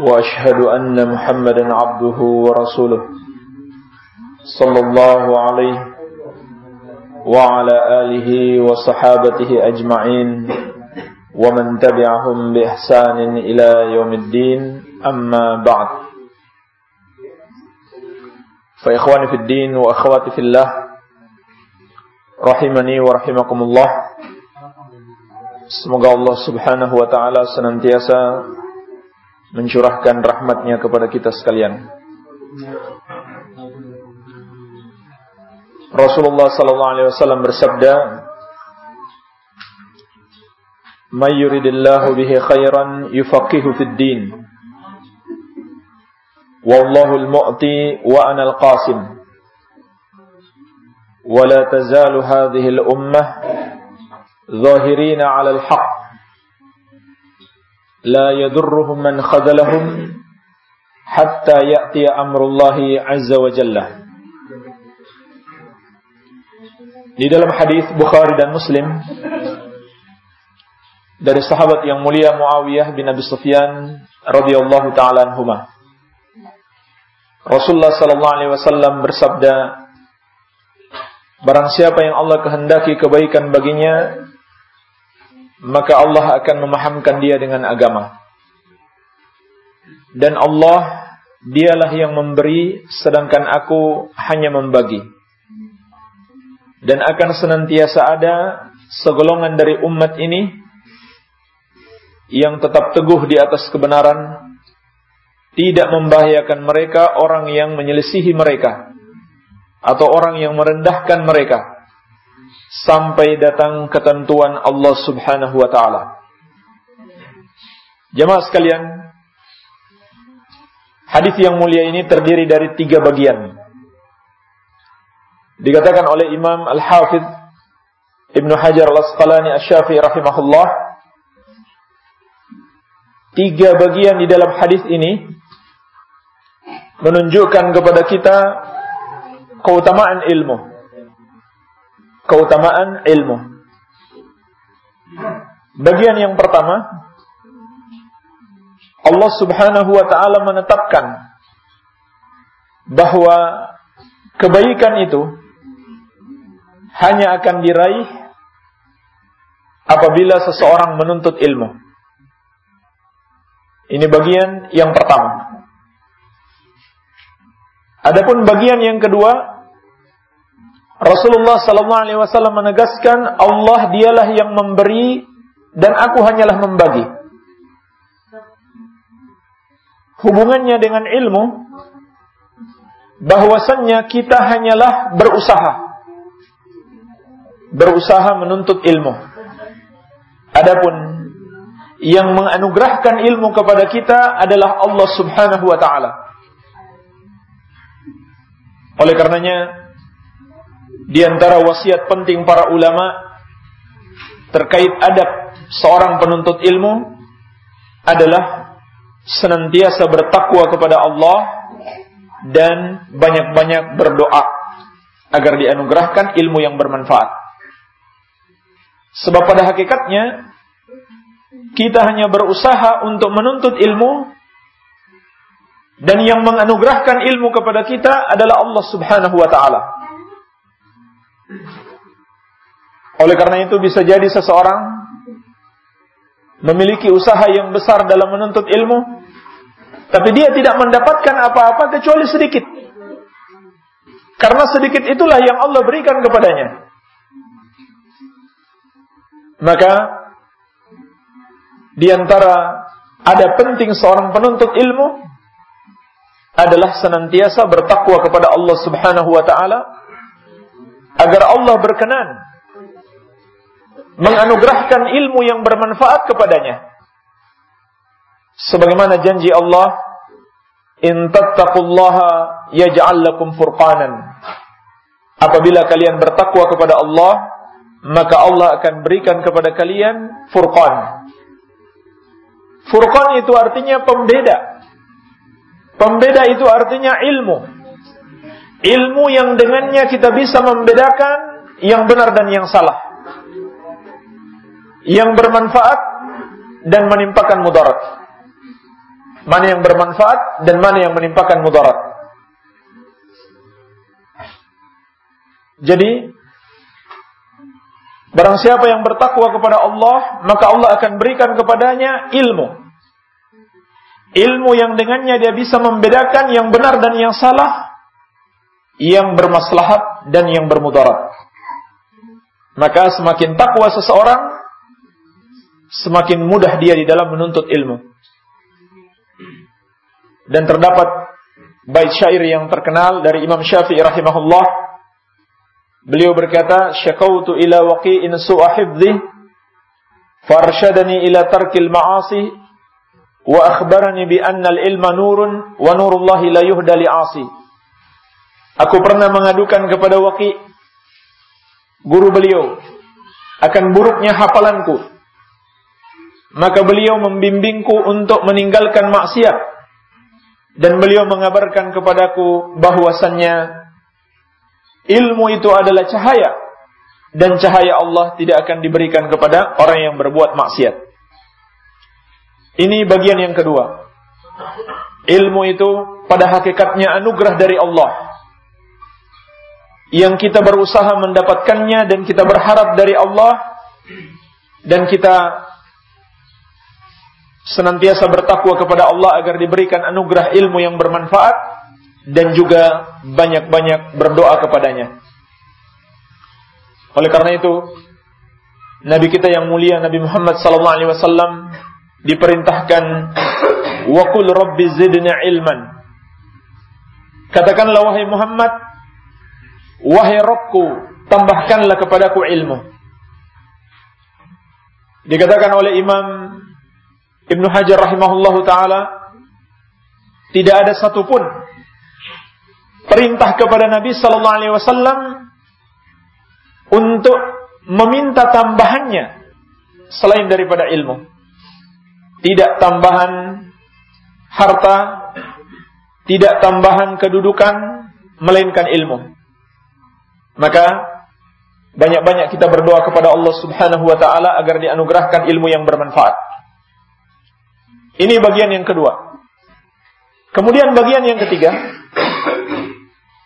وأشهد أن محمدا عبده ورسوله صلى الله عليه وعلى آله وصحابته أجمعين ومن تبعهم بإحسان إلى يوم الدين أما بعد فإخواني في الدين وأخواتي في الله rahimani wa rahimakumullah. Semoga Allah Subhanahu wa taala senantiasa mencurahkan rahmatnya kepada kita sekalian. Rasulullah sallallahu alaihi wasallam bersabda, "May yuridillahu bihi khairan yufaqihu fid din." Wallahu al-mu'ti wa ana al-qasim. ولا تزال هذه الأمة ظاهرين على الحق لا يضرهم من خذلهم حتى يأتي أمر الله عز وجل Di dalam hadis Bukhari dan Muslim dari sahabat yang mulia Muawiyah bin Abi Sufyan radhiyallahu taala anhuma. Rasulullah sallallahu alaihi wasallam bersabda, Barang siapa yang Allah kehendaki kebaikan baginya, maka Allah akan memahamkan dia dengan agama. Dan Allah dialah yang memberi, sedangkan aku hanya membagi. Dan akan senantiasa ada segolongan dari umat ini yang tetap teguh di atas kebenaran, tidak membahayakan mereka orang yang menyelisihi mereka atau orang yang merendahkan mereka sampai datang ketentuan Allah Subhanahu wa taala. Jemaah sekalian, hadis yang mulia ini terdiri dari tiga bagian. Dikatakan oleh Imam Al-Hafidh Ibnu Hajar Al-Asqalani Asy-Syafi'i rahimahullah, tiga bagian di dalam hadis ini menunjukkan kepada kita keutamaan ilmu. Keutamaan ilmu. Bagian yang pertama, Allah Subhanahu wa taala menetapkan bahwa kebaikan itu hanya akan diraih apabila seseorang menuntut ilmu. Ini bagian yang pertama. Adapun bagian yang kedua, Rasulullah sallallahu alaihi wasallam menegaskan Allah dialah yang memberi dan aku hanyalah membagi. Hubungannya dengan ilmu bahwasannya kita hanyalah berusaha berusaha menuntut ilmu. Adapun yang menganugerahkan ilmu kepada kita adalah Allah Subhanahu wa taala. Oleh karenanya di antara wasiat penting para ulama terkait adab seorang penuntut ilmu adalah senantiasa bertakwa kepada Allah dan banyak-banyak berdoa agar dianugerahkan ilmu yang bermanfaat. Sebab pada hakikatnya kita hanya berusaha untuk menuntut ilmu dan yang menganugerahkan ilmu kepada kita adalah Allah Subhanahu wa taala. Oleh karena itu bisa jadi seseorang memiliki usaha yang besar dalam menuntut ilmu, tapi dia tidak mendapatkan apa-apa kecuali sedikit. Karena sedikit itulah yang Allah berikan kepadanya. Maka di antara ada penting seorang penuntut ilmu adalah senantiasa bertakwa kepada Allah Subhanahu wa taala agar Allah berkenan menganugerahkan ilmu yang bermanfaat kepadanya. Sebagaimana janji Allah, In tattaqullaha yaj'al lakum furqanan. Apabila kalian bertakwa kepada Allah, maka Allah akan berikan kepada kalian furqan. Furqan itu artinya pembeda. Pembeda itu artinya ilmu. Ilmu yang dengannya kita bisa membedakan yang benar dan yang salah. Yang bermanfaat dan menimpakan mudarat. Mana yang bermanfaat dan mana yang menimpakan mudarat. Jadi Barang siapa yang bertakwa kepada Allah, maka Allah akan berikan kepadanya ilmu. Ilmu yang dengannya dia bisa membedakan yang benar dan yang salah, yang bermaslahat dan yang bermudarat. Maka semakin takwa seseorang, semakin mudah dia di dalam menuntut ilmu. Dan terdapat bait syair yang terkenal dari Imam Syafi'i rahimahullah. Beliau berkata, "Syakautu ila waqi'in su'a hifdhi, farshadani ila tarkil ma'asi, wa akhbarani bi anna al-ilma nurun wa nurullahi la yuhda li'asi." Aku pernah mengadukan kepada Waqi guru beliau akan buruknya hafalanku. Maka beliau membimbingku untuk meninggalkan maksiat dan beliau mengabarkan kepadaku bahwasannya ilmu itu adalah cahaya dan cahaya Allah tidak akan diberikan kepada orang yang berbuat maksiat. Ini bagian yang kedua. Ilmu itu pada hakikatnya anugerah dari Allah. Yang kita berusaha mendapatkannya dan kita berharap dari Allah dan kita senantiasa bertakwa kepada Allah agar diberikan anugerah ilmu yang bermanfaat dan juga banyak-banyak berdoa kepadanya. Oleh karena itu, Nabi kita yang mulia Nabi Muhammad sallallahu alaihi wasallam diperintahkan wa qul rabbi zidni ilman. Katakanlah wahai Muhammad, wahai Rabbku, tambahkanlah kepadaku ilmu. Dikatakan oleh Imam Ibnu Hajar rahimahullahu taala tidak ada satupun perintah kepada Nabi sallallahu alaihi wasallam untuk meminta tambahannya selain daripada ilmu. Tidak tambahan harta, tidak tambahan kedudukan, melainkan ilmu. Maka banyak-banyak kita berdoa kepada Allah Subhanahu wa taala agar dianugerahkan ilmu yang bermanfaat. Ini bagian yang kedua. Kemudian bagian yang ketiga,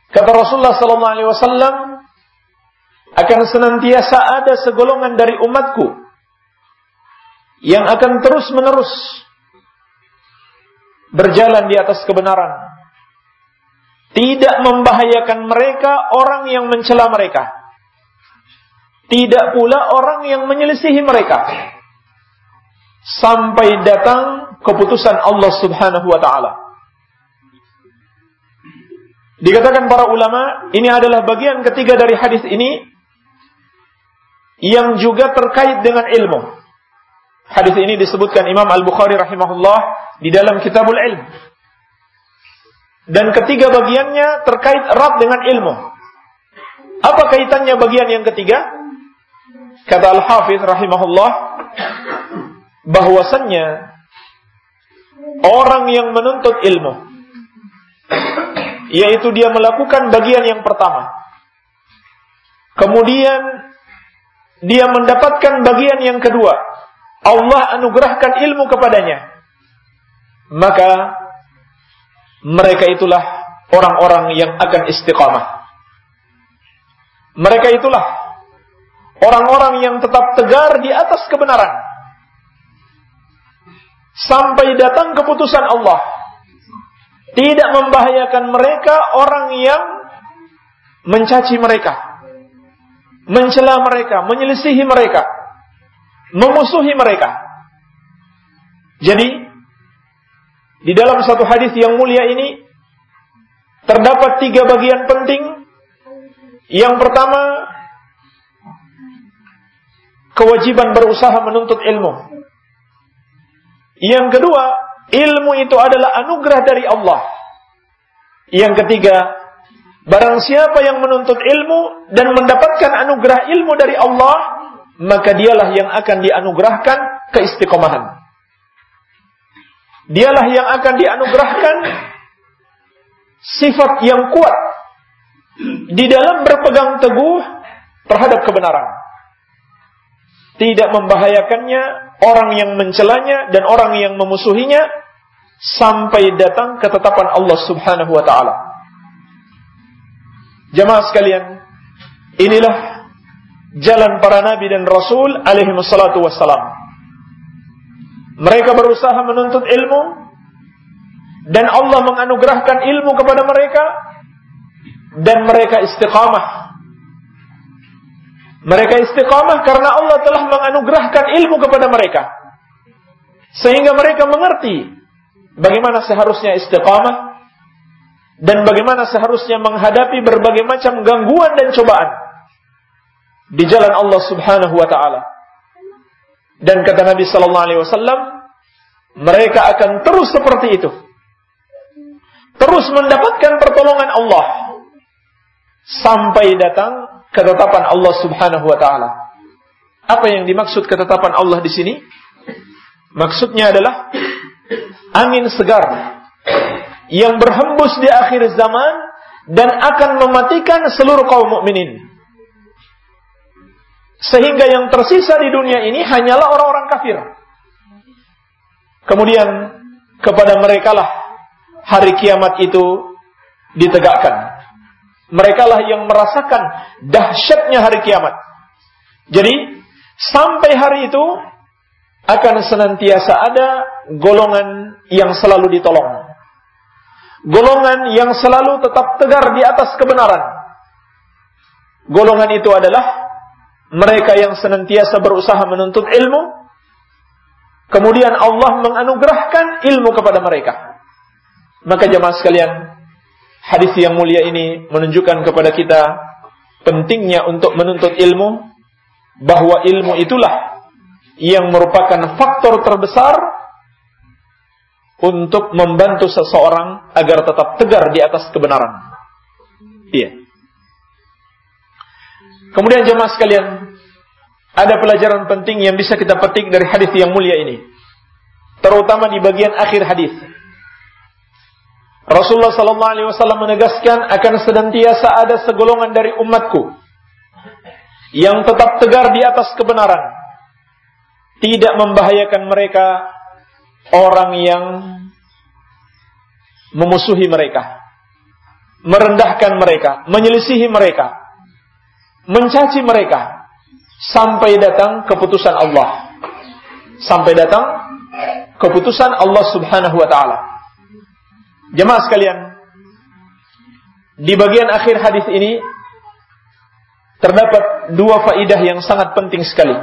kata Rasulullah sallallahu alaihi wasallam akan senantiasa ada segolongan dari umatku yang akan terus-menerus berjalan di atas kebenaran. Tidak membahayakan mereka orang yang mencela mereka. Tidak pula orang yang menyelisihi mereka. Sampai datang keputusan Allah Subhanahu wa taala. Dikatakan para ulama, ini adalah bagian ketiga dari hadis ini yang juga terkait dengan ilmu. Hadis ini disebutkan Imam Al-Bukhari rahimahullah di dalam Kitabul Ilm. Dan ketiga bagiannya terkait erat dengan ilmu. Apa kaitannya bagian yang ketiga? Kata Al-Hafiz rahimahullah bahwasannya orang yang menuntut ilmu yaitu dia melakukan bagian yang pertama kemudian dia mendapatkan bagian yang kedua Allah anugerahkan ilmu kepadanya maka mereka itulah orang-orang yang akan istiqamah mereka itulah orang-orang yang tetap tegar di atas kebenaran sampai datang keputusan Allah. Tidak membahayakan mereka orang yang mencaci mereka, mencela mereka, menyelisihi mereka, memusuhi mereka. Jadi, di dalam satu hadis yang mulia ini terdapat tiga bagian penting. Yang pertama, kewajiban berusaha menuntut ilmu. Yang kedua, ilmu itu adalah anugerah dari Allah. Yang ketiga, barang siapa yang menuntut ilmu dan mendapatkan anugerah ilmu dari Allah, maka dialah yang akan dianugerahkan keistiqomahan. Dialah yang akan dianugerahkan sifat yang kuat di dalam berpegang teguh terhadap kebenaran. Tidak membahayakannya orang yang mencelanya dan orang yang memusuhinya sampai datang ketetapan Allah Subhanahu wa taala. Jemaah sekalian, inilah jalan para nabi dan rasul alaihi wassalam. Mereka berusaha menuntut ilmu dan Allah menganugerahkan ilmu kepada mereka dan mereka istiqamah. Mereka istiqamah karena Allah telah menganugerahkan ilmu kepada mereka. Sehingga mereka mengerti bagaimana seharusnya istiqamah dan bagaimana seharusnya menghadapi berbagai macam gangguan dan cobaan di jalan Allah Subhanahu wa taala. Dan kata Nabi sallallahu alaihi wasallam, mereka akan terus seperti itu. Terus mendapatkan pertolongan Allah sampai datang ketetapan Allah Subhanahu wa taala. Apa yang dimaksud ketetapan Allah di sini? Maksudnya adalah angin segar yang berhembus di akhir zaman dan akan mematikan seluruh kaum mukminin. Sehingga yang tersisa di dunia ini hanyalah orang-orang kafir. Kemudian kepada mereka lah hari kiamat itu ditegakkan. Mereka lah yang merasakan dahsyatnya hari kiamat. Jadi sampai hari itu akan senantiasa ada golongan yang selalu ditolong. Golongan yang selalu tetap tegar di atas kebenaran. Golongan itu adalah mereka yang senantiasa berusaha menuntut ilmu, kemudian Allah menganugerahkan ilmu kepada mereka. Maka jemaah sekalian, hadis yang mulia ini menunjukkan kepada kita pentingnya untuk menuntut ilmu, bahwa ilmu itulah yang merupakan faktor terbesar untuk membantu seseorang agar tetap tegar di atas kebenaran. Iya. Kemudian jemaah sekalian, ada pelajaran penting yang bisa kita petik dari hadis yang mulia ini. Terutama di bagian akhir hadis. Rasulullah sallallahu alaihi wasallam menegaskan akan senantiasa ada segolongan dari umatku yang tetap tegar di atas kebenaran. Tidak membahayakan mereka orang yang memusuhi mereka, merendahkan mereka, menyelisihi mereka, mencaci mereka sampai datang keputusan Allah. Sampai datang keputusan Allah Subhanahu wa taala. Jemaah sekalian, di bagian akhir hadis ini terdapat dua faidah yang sangat penting sekali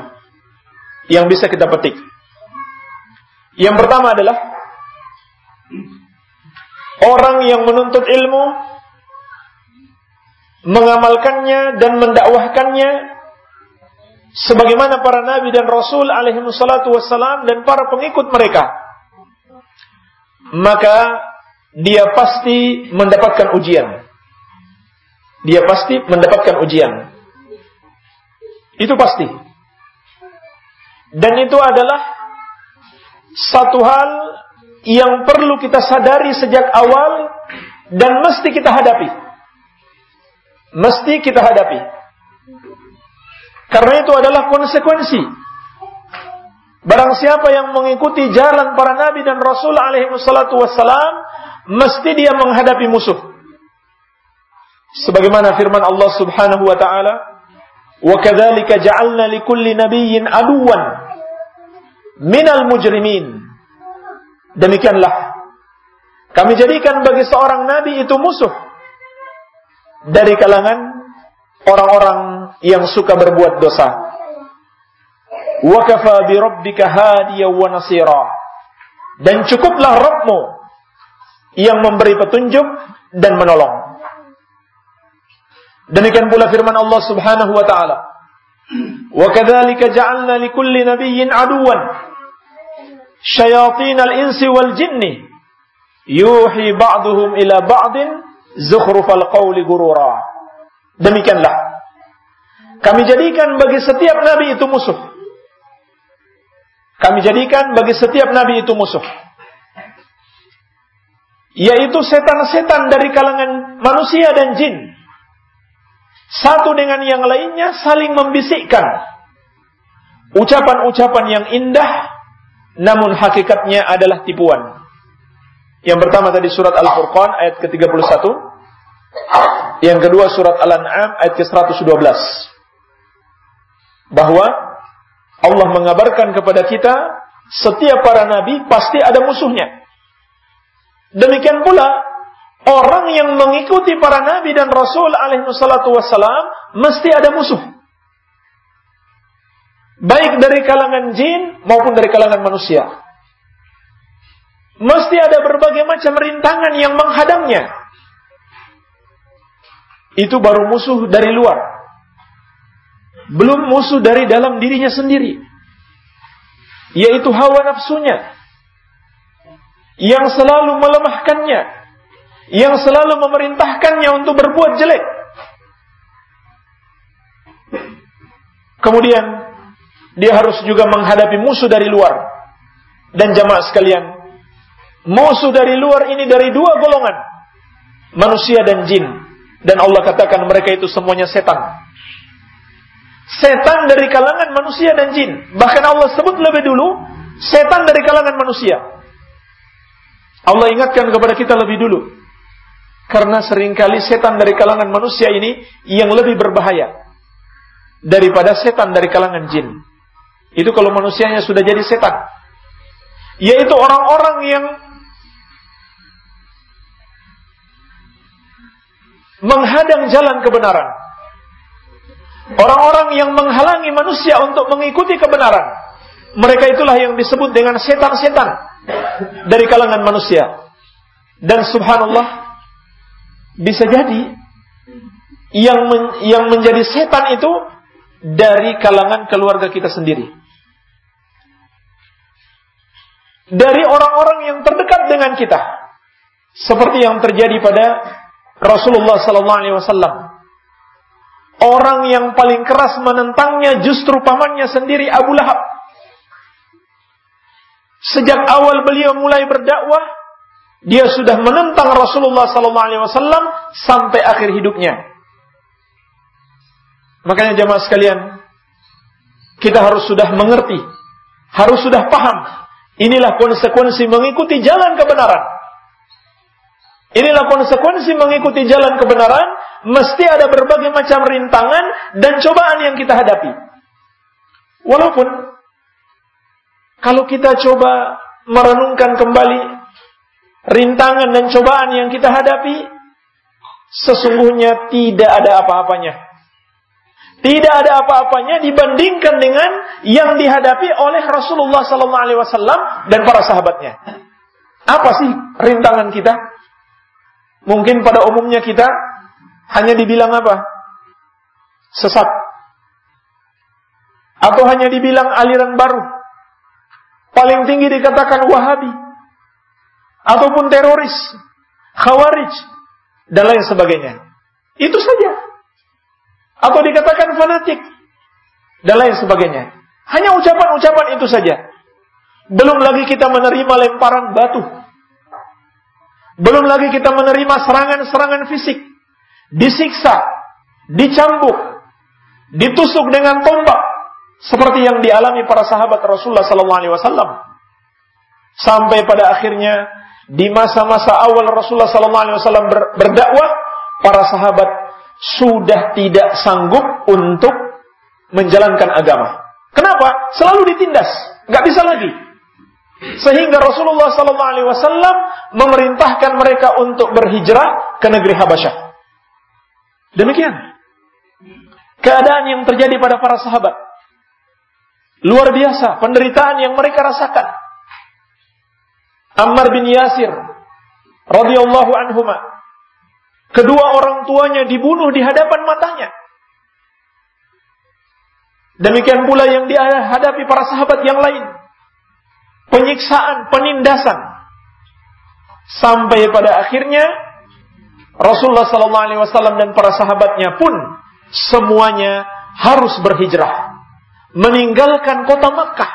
yang bisa kita petik. Yang pertama adalah orang yang menuntut ilmu mengamalkannya dan mendakwahkannya sebagaimana para nabi dan rasul alaihi wassalatu wassalam dan para pengikut mereka. Maka dia pasti mendapatkan ujian. Dia pasti mendapatkan ujian. Itu pasti. Dan itu adalah satu hal yang perlu kita sadari sejak awal dan mesti kita hadapi. Mesti kita hadapi. Karena itu adalah konsekuensi. Barang siapa yang mengikuti jalan para nabi dan rasul alaihi wassalatu wassalam, mesti dia menghadapi musuh. Sebagaimana firman Allah Subhanahu wa taala, "Wa kadzalika ja'alna likulli nabiyyin aduwan minal mujrimin." Demikianlah kami jadikan bagi seorang nabi itu musuh dari kalangan orang-orang yang suka berbuat dosa. Wa kafa bi rabbika hadiyan wa nasira. Dan cukuplah Rabbmu yang memberi petunjuk dan menolong. Demikian pula firman Allah Subhanahu wa taala. Wa kadzalika ja'alna likulli nabiyyin aduwan syayatin al-insi wal jinni yuhi ba'duhum ila ba'din zukhrufal qawli gurura. Demikianlah. Kami jadikan bagi setiap nabi itu musuh. Kami jadikan bagi setiap nabi itu musuh. Yaitu setan-setan dari kalangan manusia dan jin. Satu dengan yang lainnya saling membisikkan. Ucapan-ucapan yang indah, namun hakikatnya adalah tipuan. Yang pertama tadi surat Al-Furqan ayat ke-31. Yang kedua surat Al-An'am ayat ke-112. Bahwa Allah mengabarkan kepada kita setiap para nabi pasti ada musuhnya. Demikian pula orang yang mengikuti para nabi dan rasul alaihi salatu wassalam mesti ada musuh. Baik dari kalangan jin maupun dari kalangan manusia. Mesti ada berbagai macam rintangan yang menghadangnya. Itu baru musuh dari luar. Belum musuh dari dalam dirinya sendiri. Yaitu hawa nafsunya. Yang selalu melemahkannya. Yang selalu memerintahkannya untuk berbuat jelek. Kemudian dia harus juga menghadapi musuh dari luar. Dan jamaah sekalian, Musuh dari luar ini dari dua golongan. Manusia dan jin. Dan Allah katakan mereka itu semuanya setan. Setan dari kalangan manusia dan jin. Bahkan Allah sebut lebih dulu, setan dari kalangan manusia. Allah ingatkan kepada kita lebih dulu. Karena sering kali setan dari kalangan manusia ini yang lebih berbahaya daripada setan dari kalangan jin. Itu kalau manusianya sudah jadi setan. Yaitu orang-orang yang menghadang jalan kebenaran. Orang-orang yang menghalangi manusia untuk mengikuti kebenaran. Mereka itulah yang disebut dengan setan-setan dari kalangan manusia. Dan subhanallah bisa jadi yang men, yang menjadi setan itu dari kalangan keluarga kita sendiri. Dari orang-orang yang terdekat dengan kita. Seperti yang terjadi pada Rasulullah sallallahu alaihi wasallam. Orang yang paling keras menentangnya justru pamannya sendiri Abu Lahab. Sejak awal beliau mulai berdakwah, dia sudah menentang Rasulullah wasallam sampai akhir hidupnya. Makanya jemaah sekalian, kita harus sudah mengerti, harus sudah paham. Inilah konsekuensi mengikuti jalan kebenaran. Inilah konsekuensi mengikuti jalan kebenaran, mesti ada berbagai macam rintangan dan cobaan yang kita hadapi. Walaupun kalau kita coba merenungkan kembali rintangan dan cobaan yang kita hadapi, sesungguhnya tidak ada apa-apanya. Tidak ada apa-apanya dibandingkan dengan yang dihadapi oleh Rasulullah SAW dan para sahabatnya. Apa sih rintangan kita? Mungkin pada umumnya kita hanya dibilang apa? Sesat. Atau hanya dibilang aliran baru. Paling tinggi dikatakan Wahabi. Ataupun teroris. Khawarij. Dan lain sebagainya. Itu saja. Atau dikatakan fanatik. Dan lain sebagainya. Hanya ucapan-ucapan itu saja. Belum lagi kita menerima lemparan batu belum lagi kita menerima serangan-serangan fisik, disiksa, dicambuk, ditusuk dengan tombak, seperti yang dialami para sahabat Rasulullah SAW. Sampai pada akhirnya di masa-masa awal Rasulullah SAW berdakwah, para sahabat sudah tidak sanggup untuk menjalankan agama. Kenapa? Selalu ditindas, nggak bisa lagi. Sehingga Rasulullah sallallahu alaihi wasallam memerintahkan mereka untuk berhijrah ke negeri Habasyah. Demikian keadaan yang terjadi pada para sahabat. Luar biasa penderitaan yang mereka rasakan. Ammar bin Yasir radhiyallahu anhuma kedua orang tuanya dibunuh di hadapan matanya. Demikian pula yang dihadapi para sahabat yang lain penyiksaan, penindasan. Sampai pada akhirnya Rasulullah sallallahu alaihi wasallam dan para sahabatnya pun semuanya harus berhijrah, meninggalkan kota Makkah,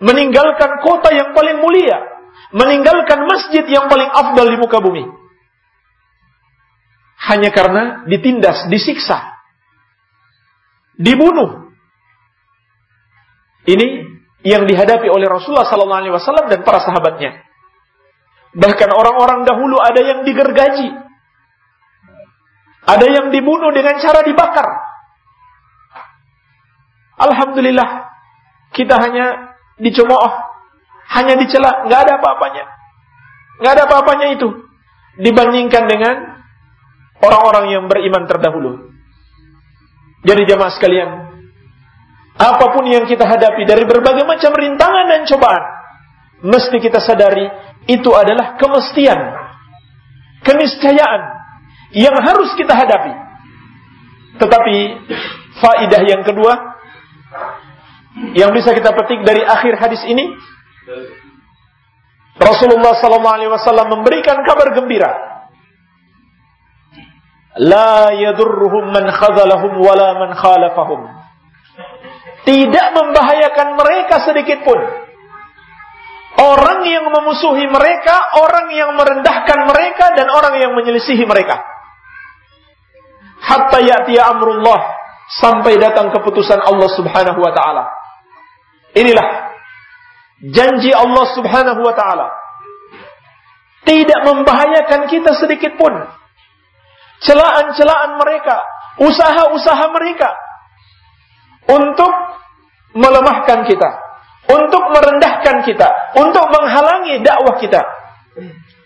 meninggalkan kota yang paling mulia, meninggalkan masjid yang paling afdal di muka bumi. Hanya karena ditindas, disiksa, dibunuh. Ini yang dihadapi oleh Rasulullah sallallahu alaihi wasallam dan para sahabatnya. Bahkan orang-orang dahulu ada yang digergaji, ada yang dibunuh dengan cara dibakar. Alhamdulillah, kita hanya dicemooh, hanya dicela, nggak ada apa-apanya. Nggak ada apa-apanya itu dibandingkan dengan orang-orang yang beriman terdahulu. Jadi jamaah sekalian, apa pun yang kita hadapi dari berbagai macam rintangan dan cobaan, mesti kita sadari itu adalah kemestian, keniscayaan yang harus kita hadapi. Tetapi faidah yang kedua yang bisa kita petik dari akhir hadis ini Rasulullah sallallahu alaihi wasallam memberikan kabar gembira. La yadurruhum man khadalahum wala man khalafahum. Tidak membahayakan mereka sedikit pun. Orang yang memusuhi mereka, orang yang merendahkan mereka dan orang yang menyelisihi mereka hatta ya'tiya amrullah sampai datang keputusan Allah Subhanahu wa taala. Inilah janji Allah Subhanahu wa taala. Tidak membahayakan kita sedikit pun. Celaan-celaan mereka, usaha-usaha mereka untuk melemahkan kita, untuk merendahkan kita, untuk menghalangi dakwah kita.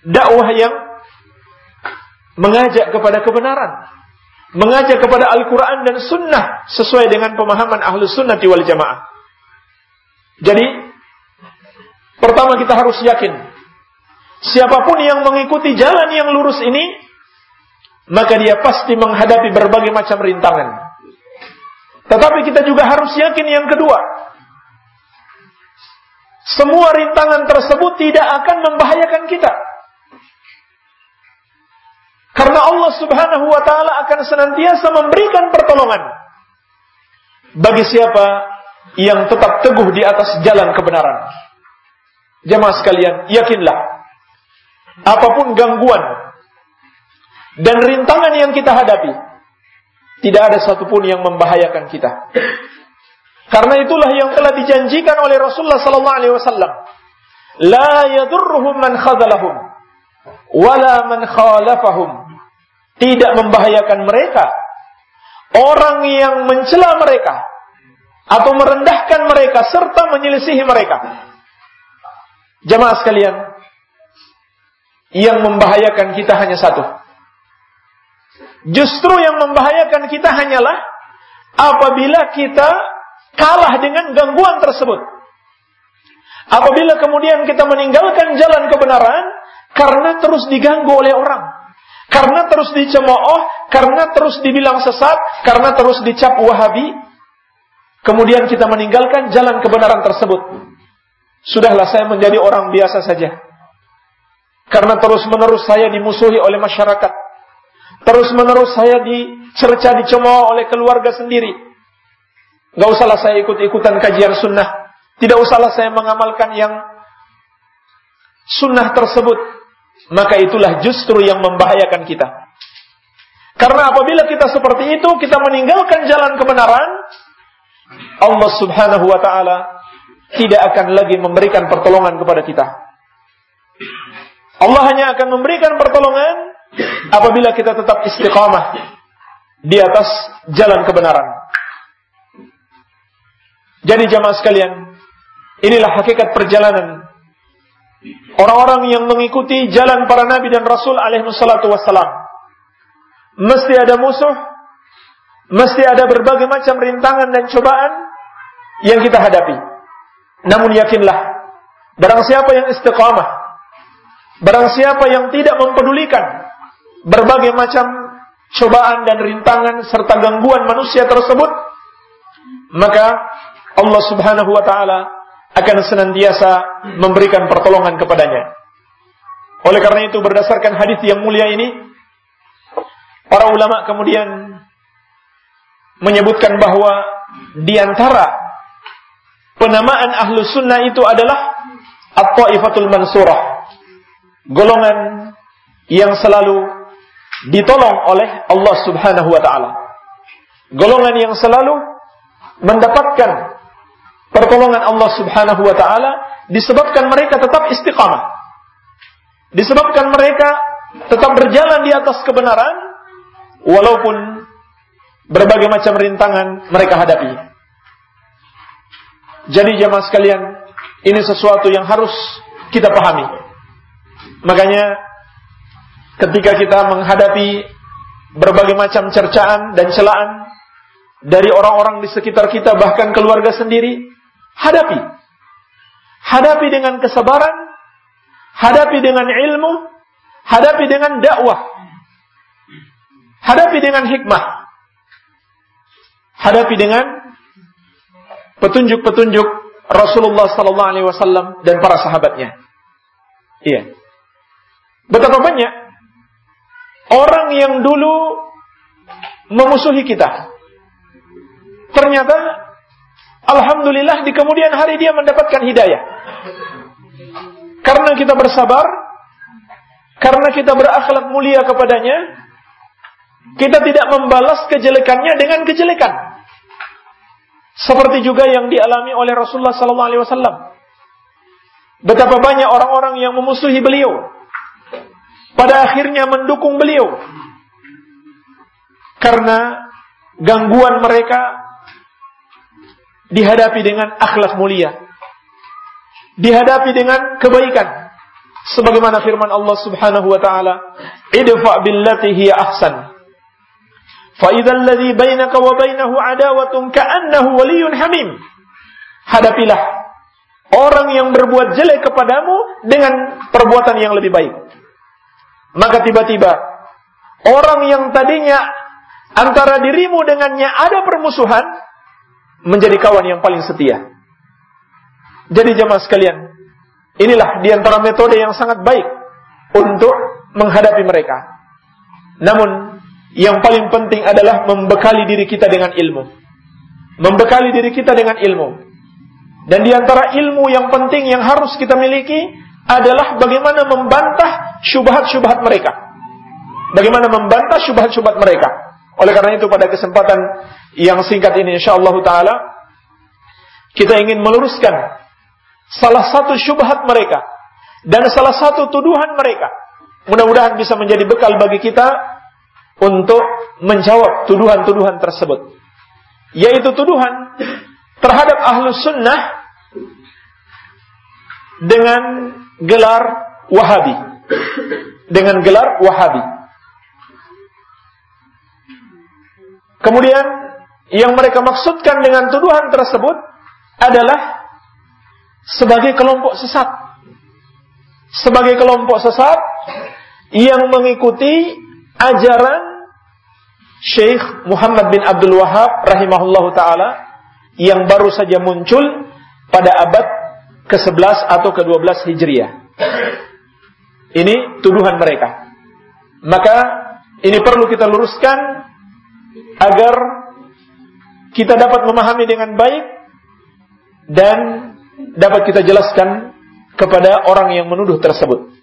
Dakwah yang mengajak kepada kebenaran, mengajak kepada Al-Quran dan Sunnah sesuai dengan pemahaman Ahlus Sunnah wal Jamaah. Jadi, pertama kita harus yakin, siapa pun yang mengikuti jalan yang lurus ini, maka dia pasti menghadapi berbagai macam rintangan. Tetapi kita juga harus yakin yang kedua, semua rintangan tersebut tidak akan membahayakan kita. Karena Allah Subhanahu wa taala akan senantiasa memberikan pertolongan bagi siapa yang tetap teguh di atas jalan kebenaran. Jemaah sekalian, yakinlah apa pun gangguan dan rintangan yang kita hadapi, tidak ada satupun yang membahayakan kita. Karena itulah yang telah dijanjikan oleh Rasulullah sallallahu alaihi wasallam. La yadurruhum man khadalahum wala man khalafahum tidak membahayakan mereka. Orang yang mencela mereka atau merendahkan mereka serta menyelisihi mereka. Jemaah sekalian, yang membahayakan kita hanya satu. Justru yang membahayakan kita hanyalah apabila kita kalah dengan gangguan tersebut. Apabila kemudian kita meninggalkan jalan kebenaran karena terus diganggu oleh orang. Karena terus dicemooh, karena terus dibilang sesat, karena terus dicap wahabi, kemudian kita meninggalkan jalan kebenaran tersebut. Sudahlah saya menjadi orang biasa saja. Karena terus-menerus saya dimusuhi oleh masyarakat. Terus-menerus saya dicerca, dicemooh oleh keluarga sendiri. Gak usahlah saya ikut-ikutan kajian sunnah. Tidak usahlah saya mengamalkan yang sunnah tersebut maka itulah justru yang membahayakan kita. Karena apabila kita seperti itu, kita meninggalkan jalan kebenaran, Allah Subhanahu wa taala tidak akan lagi memberikan pertolongan kepada kita. Allah hanya akan memberikan pertolongan apabila kita tetap istiqamah di atas jalan kebenaran. Jadi jamaah sekalian, inilah hakikat perjalanan Orang-orang yang mengikuti jalan para nabi dan rasul alaihi salatu wassalam. Mesti ada musuh, mesti ada berbagai macam rintangan dan cobaan yang kita hadapi. Namun yakinlah, barang siapa yang istiqamah, barang siapa yang tidak mempedulikan berbagai macam cobaan dan rintangan serta gangguan manusia tersebut, maka Allah Subhanahu wa taala akan senantiasa memberikan pertolongan kepadanya. Oleh karena itu berdasarkan hadis yang mulia ini, Para ulama kemudian menyebutkan bahwa di antara penamaan ahlu sunnah itu adalah at-taifatul mansurah. Golongan yang selalu ditolong oleh Allah subhanahu wa ta'ala. Golongan yang selalu mendapatkan pertolongan Allah subhanahu wa ta'ala disebabkan mereka tetap istiqamah. Disebabkan mereka tetap berjalan di atas kebenaran walaupun berbagai macam rintangan mereka hadapi. Jadi jamaah sekalian, ini sesuatu yang harus kita pahami. Makanya ketika kita menghadapi berbagai macam cercaan dan celaan dari orang-orang di sekitar kita bahkan keluarga sendiri, hadapi. Hadapi dengan kesabaran, hadapi dengan ilmu, hadapi dengan dakwah. Hadapi dengan hikmah hadapi dengan petunjuk-petunjuk Rasulullah sallallahu alaihi wasallam dan para sahabatnya. Iya. Betapa banyak orang yang dulu memusuhi kita. Ternyata alhamdulillah di kemudian hari dia mendapatkan hidayah. Karena kita bersabar, karena kita berakhlak mulia kepadanya, kita tidak membalas kejelekannya dengan kejelekan. Seperti juga yang dialami oleh Rasulullah sallallahu alaihi wasallam. Betapa banyak orang-orang yang memusuhi beliau pada akhirnya mendukung beliau. Karena gangguan mereka dihadapi dengan akhlak mulia. Dihadapi dengan kebaikan. Sebagaimana firman Allah Subhanahu wa taala idfa billati hiya ahsan. Fa idzal bainaka wa bainahu adawatun ka'annahu waliyyun hamim. Hadapilah orang yang berbuat jelek kepadamu dengan perbuatan yang lebih baik. Maka tiba-tiba orang yang tadinya antara dirimu dengannya ada permusuhan menjadi kawan yang paling setia. Jadi jemaah sekalian, inilah di antara metode yang sangat baik untuk menghadapi mereka. Namun yang paling penting adalah membekali diri kita dengan ilmu. Membekali diri kita dengan ilmu. Dan di antara ilmu yang penting yang harus kita miliki adalah bagaimana membantah syubhat-syubhat mereka. Bagaimana membantah syubhat-syubhat mereka. Oleh karena itu pada kesempatan yang singkat ini insyaallah taala kita ingin meluruskan salah satu syubhat mereka dan salah satu tuduhan mereka. Mudah-mudahan bisa menjadi bekal bagi kita untuk menjawab tuduhan-tuduhan tersebut. Yaitu tuduhan terhadap ahlu sunnah dengan gelar wahabi. Dengan gelar wahabi. Kemudian yang mereka maksudkan dengan tuduhan tersebut adalah sebagai kelompok sesat. Sebagai kelompok sesat yang mengikuti ajaran Syekh Muhammad bin Abdul Wahab rahimahullahu taala yang baru saja muncul pada abad ke-11 atau ke-12 Hijriah. Ini tuduhan mereka. Maka ini perlu kita luruskan agar kita dapat memahami dengan baik dan dapat kita jelaskan kepada orang yang menuduh tersebut.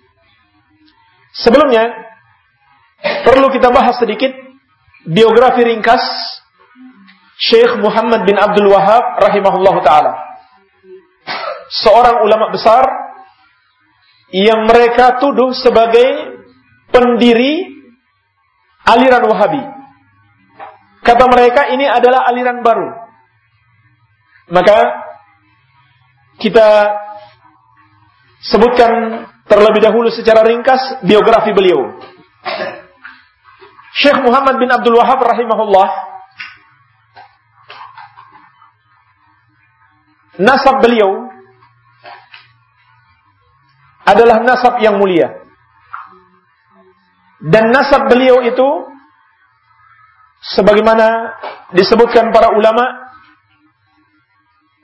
Sebelumnya perlu kita bahas sedikit biografi ringkas Syekh Muhammad bin Abdul Wahab rahimahullah taala. Seorang ulama besar yang mereka tuduh sebagai pendiri aliran Wahabi. Kata mereka ini adalah aliran baru. Maka kita sebutkan terlebih dahulu secara ringkas biografi beliau. Syekh Muhammad bin Abdul Wahab rahimahullah nasab beliau adalah nasab yang mulia. Dan nasab beliau itu sebagaimana disebutkan para ulama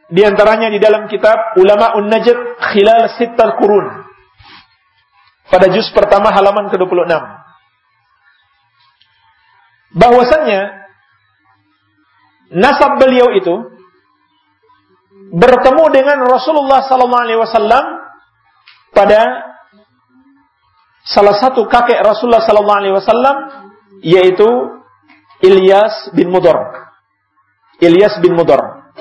di antaranya di dalam kitab Ulama Un-Najd Khilal Sittal Qurun pada juz pertama halaman ke-26. bahwasannya nasab beliau itu bertemu dengan Rasulullah sallallahu alaihi wasallam pada salah satu kakek Rasulullah sallallahu alaihi wasallam yaitu Ilyas bin Mudar. Ilyas bin Mudar.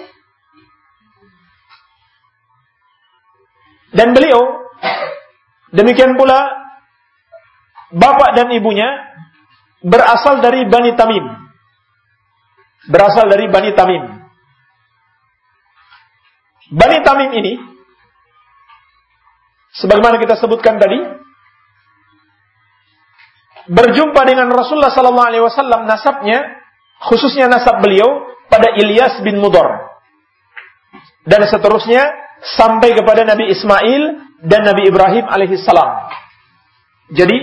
Dan beliau demikian pula bapak dan ibunya berasal dari Bani Tamim. Berasal dari Bani Tamim. Bani Tamim ini sebagaimana kita sebutkan tadi berjumpa dengan Rasulullah sallallahu alaihi wasallam nasabnya khususnya nasab beliau pada Ilyas bin Mudar dan seterusnya sampai kepada Nabi Ismail dan Nabi Ibrahim alaihissalam. Jadi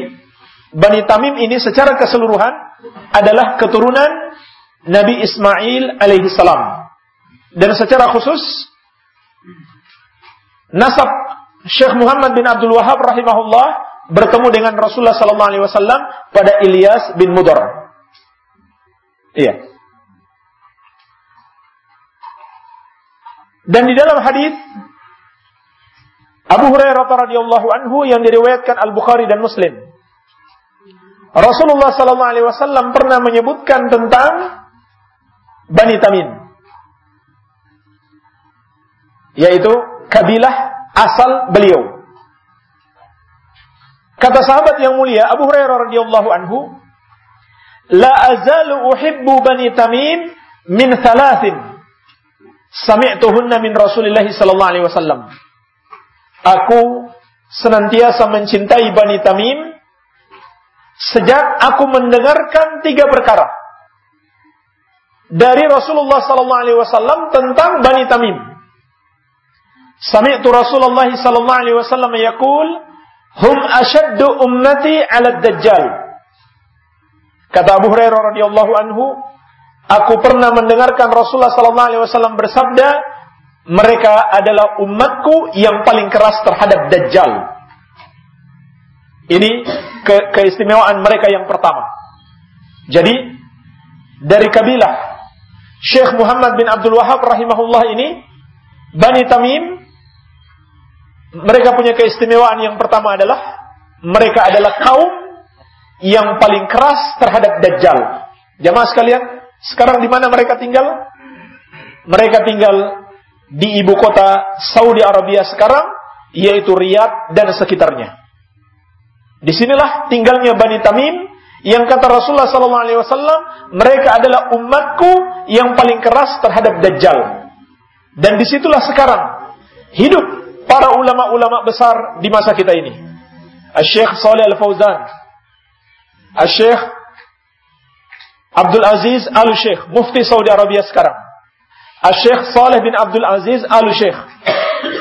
Bani Tamim ini secara keseluruhan adalah keturunan Nabi Ismail alaihissalam dan secara khusus nasab Syekh Muhammad bin Abdul Wahab rahimahullah bertemu dengan Rasulullah sallallahu alaihi wasallam pada Ilyas bin Mudar. Iya. Dan di dalam hadis Abu Hurairah radhiyallahu anhu yang diriwayatkan Al Bukhari dan Muslim, Rasulullah sallallahu alaihi wasallam pernah menyebutkan tentang Bani Tamim, yaitu kabilah asal beliau. Kata sahabat yang mulia Abu Hurairah radhiyallahu anhu, "La azalu uhibbu Bani Tamim min thalathin sami'tuhunna min Rasulillah sallallahu alaihi wasallam." Aku senantiasa mencintai Bani Tamim sejak aku mendengarkan tiga perkara dari Rasulullah sallallahu alaihi wasallam tentang Bani Tamim. Sami'tu Rasulullah sallallahu alaihi wasallam yaqul Hum ashaddu ummati ala dajjal. Kata Abu Hurairah radhiyallahu anhu, aku pernah mendengarkan Rasulullah sallallahu alaihi wasallam bersabda, mereka adalah umatku yang paling keras terhadap dajjal. Ini ke keistimewaan mereka yang pertama. Jadi dari kabilah Syekh Muhammad bin Abdul Wahab rahimahullah ini Bani Tamim mereka punya keistimewaan yang pertama adalah mereka adalah kaum yang paling keras terhadap Dajjal. Jamaah sekalian, sekarang di mana mereka tinggal? Mereka tinggal di ibu kota Saudi Arabia sekarang, yaitu Riyadh dan sekitarnya. Di sinilah tinggalnya Bani Tamim yang kata Rasulullah SAW, mereka adalah umatku yang paling keras terhadap Dajjal. Dan di situlah sekarang hidup para ulama-ulama besar di masa kita ini. Al-Syekh Saleh Al-Fauzan, Al-Syekh Abdul Aziz Al-Syekh, Mufti Saudi Arabia sekarang. Al-Syekh Saleh bin Abdul Aziz Al-Syekh,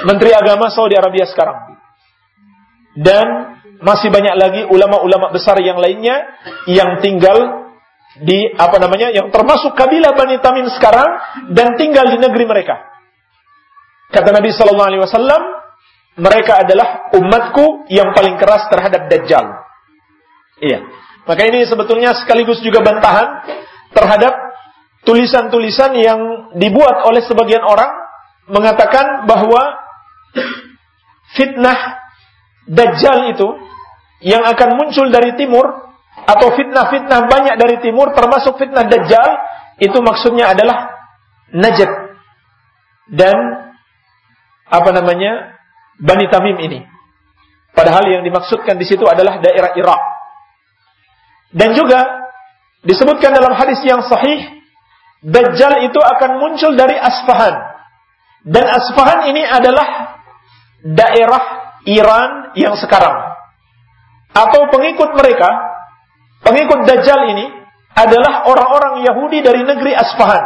Menteri Agama Saudi Arabia sekarang. Dan masih banyak lagi ulama-ulama besar yang lainnya yang tinggal di apa namanya yang termasuk kabilah Bani Tamim sekarang dan tinggal di negeri mereka. Kata Nabi Sallallahu Alaihi Wasallam, mereka adalah umatku yang paling keras terhadap Dajjal. Iya. Maka ini sebetulnya sekaligus juga bantahan terhadap tulisan-tulisan yang dibuat oleh sebagian orang mengatakan bahwa fitnah Dajjal itu yang akan muncul dari timur atau fitnah-fitnah banyak dari timur termasuk fitnah Dajjal itu maksudnya adalah Najd dan apa namanya Bani Tamim ini. Padahal yang dimaksudkan di situ adalah daerah Irak. Dan juga disebutkan dalam hadis yang sahih, Dajjal itu akan muncul dari Asfahan. Dan Asfahan ini adalah daerah Iran yang sekarang. Atau pengikut mereka, pengikut Dajjal ini adalah orang-orang Yahudi dari negeri Asfahan.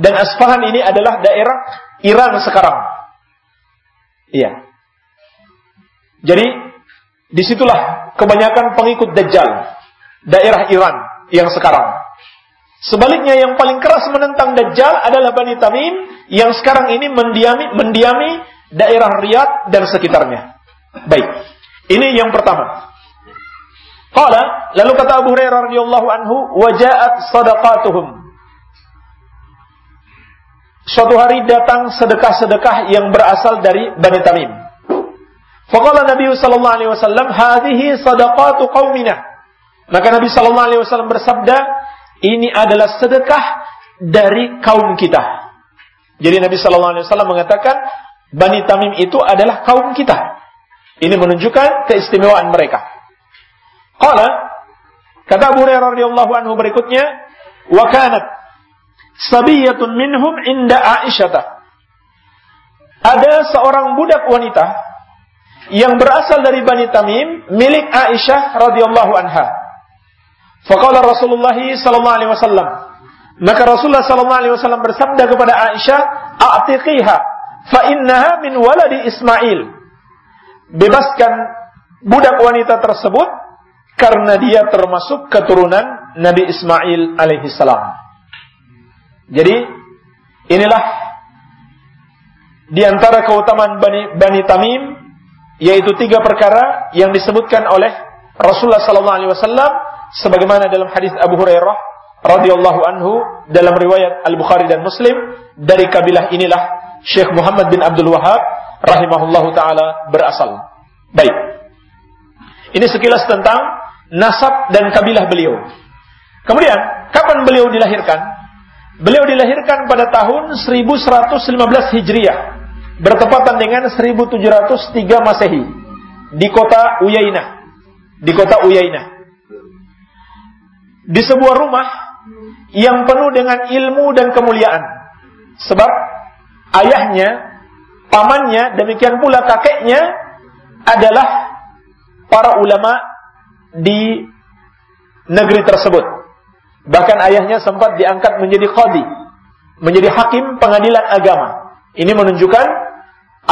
Dan Asfahan ini adalah daerah Iran sekarang. Iya. Jadi di situlah kebanyakan pengikut Dajjal daerah Iran yang sekarang. Sebaliknya yang paling keras menentang Dajjal adalah Bani Tamim yang sekarang ini mendiami mendiami daerah Riyadh dan sekitarnya. Baik. Ini yang pertama. Qala, lalu kata Abu Hurairah radhiyallahu anhu, "Waja'at sadaqatuhum." Suatu hari datang sedekah-sedekah yang berasal dari Bani Tamim. Faqala Nabi sallallahu alaihi wasallam, "Hadhihi sadaqatu qaumina." Maka Nabi sallallahu alaihi wasallam bersabda, "Ini adalah sedekah dari kaum kita." Jadi Nabi sallallahu alaihi wasallam mengatakan, Bani Tamim itu adalah kaum kita. Ini menunjukkan keistimewaan mereka. Qala kata Abu Hurairah radhiyallahu anhu berikutnya, "Wa kanat sabiyatun minhum inda Aisyah." Ada seorang budak wanita yang berasal dari Bani Tamim milik Aisyah radhiyallahu anha. Faqala Rasulullah sallallahu alaihi wasallam maka Rasulullah sallallahu alaihi wasallam bersabda kepada Aisyah, "A'tiqiha fa innaha min waladi Ismail." Bebaskan budak wanita tersebut karena dia termasuk keturunan Nabi Ismail alaihi salam. Jadi inilah di antara keutamaan Bani, Bani Tamim yaitu tiga perkara yang disebutkan oleh Rasulullah sallallahu alaihi wasallam sebagaimana dalam hadis Abu Hurairah radhiyallahu anhu dalam riwayat Al-Bukhari dan Muslim dari kabilah inilah Syekh Muhammad bin Abdul Wahab rahimahullahu taala berasal. Baik. Ini sekilas tentang nasab dan kabilah beliau. Kemudian, kapan beliau dilahirkan? Beliau dilahirkan pada tahun 1115 Hijriah, bertepatan dengan 1703 Masehi di kota Uyainah. Di kota Uyainah. Di sebuah rumah yang penuh dengan ilmu dan kemuliaan. Sebab ayahnya, pamannya, demikian pula kakeknya adalah para ulama di negeri tersebut. Bahkan ayahnya sempat diangkat menjadi qadi, menjadi hakim pengadilan agama. Ini menunjukkan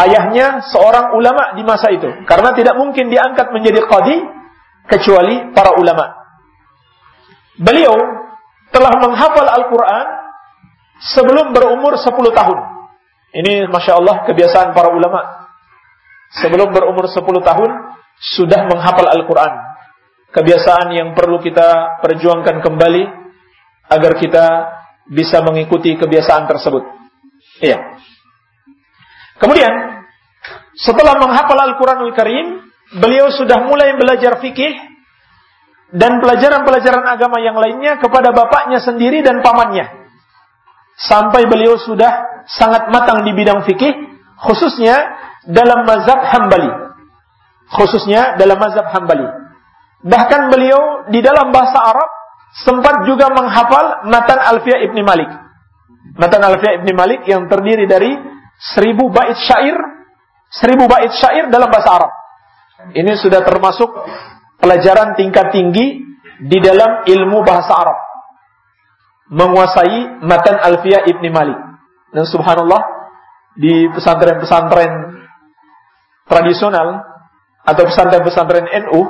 ayahnya seorang ulama di masa itu. Karena tidak mungkin diangkat menjadi qadi kecuali para ulama. Beliau telah menghafal Al-Quran sebelum berumur 10 tahun. Ini Masya Allah kebiasaan para ulama. Sebelum berumur 10 tahun, sudah menghafal Al-Quran. Kebiasaan yang perlu kita perjuangkan kembali, agar kita bisa mengikuti kebiasaan tersebut. Iya. Kemudian, setelah menghafal Al-Quranul Karim, beliau sudah mulai belajar fikih dan pelajaran-pelajaran agama yang lainnya kepada bapaknya sendiri dan pamannya. Sampai beliau sudah sangat matang di bidang fikih, khususnya dalam mazhab Hambali. Khususnya dalam mazhab Hambali. Bahkan beliau di dalam bahasa Arab sempat juga menghafal Matan Alfiya Ibni Malik. Matan Alfiya Ibni Malik yang terdiri dari seribu bait syair, seribu bait syair dalam bahasa Arab. Ini sudah termasuk pelajaran tingkat tinggi di dalam ilmu bahasa Arab. Menguasai Matan Alfiya Ibni Malik. Dan subhanallah, di pesantren-pesantren tradisional atau pesantren-pesantren NU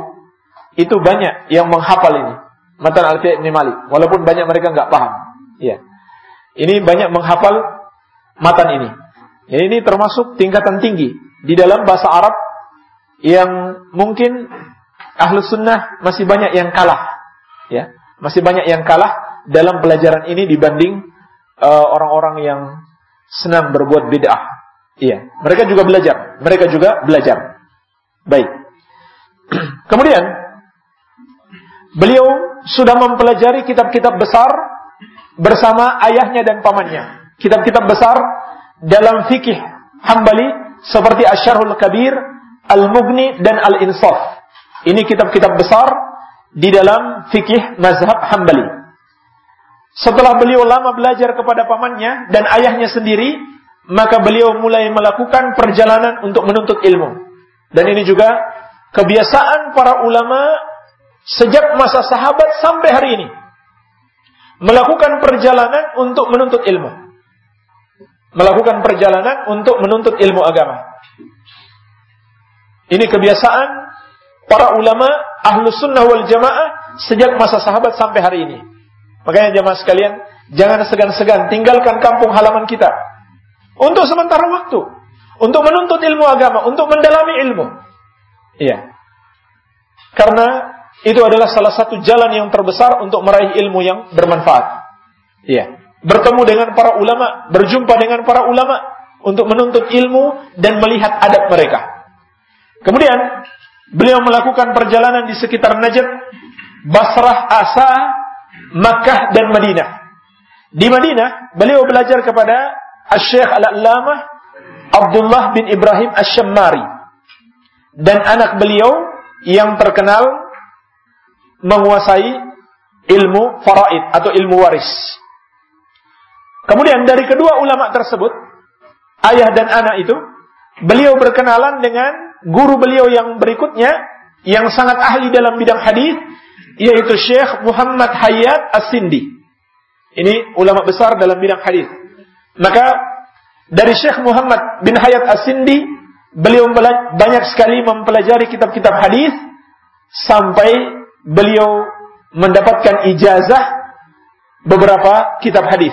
itu banyak yang menghafal ini. Matan Alfiya Ibni Malik. Walaupun banyak mereka nggak paham. Ya. Ini banyak menghafal matan ini. Ya, ini termasuk tingkatan tinggi di dalam bahasa Arab yang mungkin ahlu sunnah masih banyak yang kalah. Ya, masih banyak yang kalah dalam pelajaran ini dibanding uh, orang-orang uh, yang senang berbuat bid'ah. Iya, mereka juga belajar. Mereka juga belajar. Baik. Kemudian beliau sudah mempelajari kitab-kitab besar bersama ayahnya dan pamannya. Kitab-kitab besar dalam fikih Hambali seperti Asyarul Kabir, Al-Mughni dan Al-Insaf. Ini kitab-kitab besar di dalam fikih mazhab Hambali. Setelah beliau lama belajar kepada pamannya dan ayahnya sendiri, maka beliau mulai melakukan perjalanan untuk menuntut ilmu. Dan ini juga kebiasaan para ulama sejak masa sahabat sampai hari ini. Melakukan perjalanan untuk menuntut ilmu. Melakukan perjalanan untuk menuntut ilmu agama. Ini kebiasaan para ulama ahlu sunnah wal jamaah sejak masa sahabat sampai hari ini. Makanya jamaah sekalian, jangan segan-segan tinggalkan kampung halaman kita. Untuk sementara waktu. Untuk menuntut ilmu agama, untuk mendalami ilmu. Iya. Karena itu adalah salah satu jalan yang terbesar untuk meraih ilmu yang bermanfaat. Iya. Bertemu dengan para ulama, berjumpa dengan para ulama untuk menuntut ilmu dan melihat adab mereka. Kemudian beliau melakukan perjalanan di sekitar Najd, Basrah, Asa, Makkah dan Madinah. Di Madinah, beliau belajar kepada Asy-Syaikh Al-Allamah Abdullah bin Ibrahim Asy-Syammari dan anak beliau yang terkenal menguasai ilmu faraid atau ilmu waris. Kemudian dari kedua ulama tersebut, ayah dan anak itu, beliau berkenalan dengan guru beliau yang berikutnya yang sangat ahli dalam bidang hadis yaitu Syekh Muhammad Hayat As-Sindi. Ini ulama besar dalam bidang hadis. Maka dari Syekh Muhammad bin Hayat As-Sindi, beliau banyak sekali mempelajari kitab-kitab hadis sampai beliau mendapatkan ijazah beberapa kitab hadis.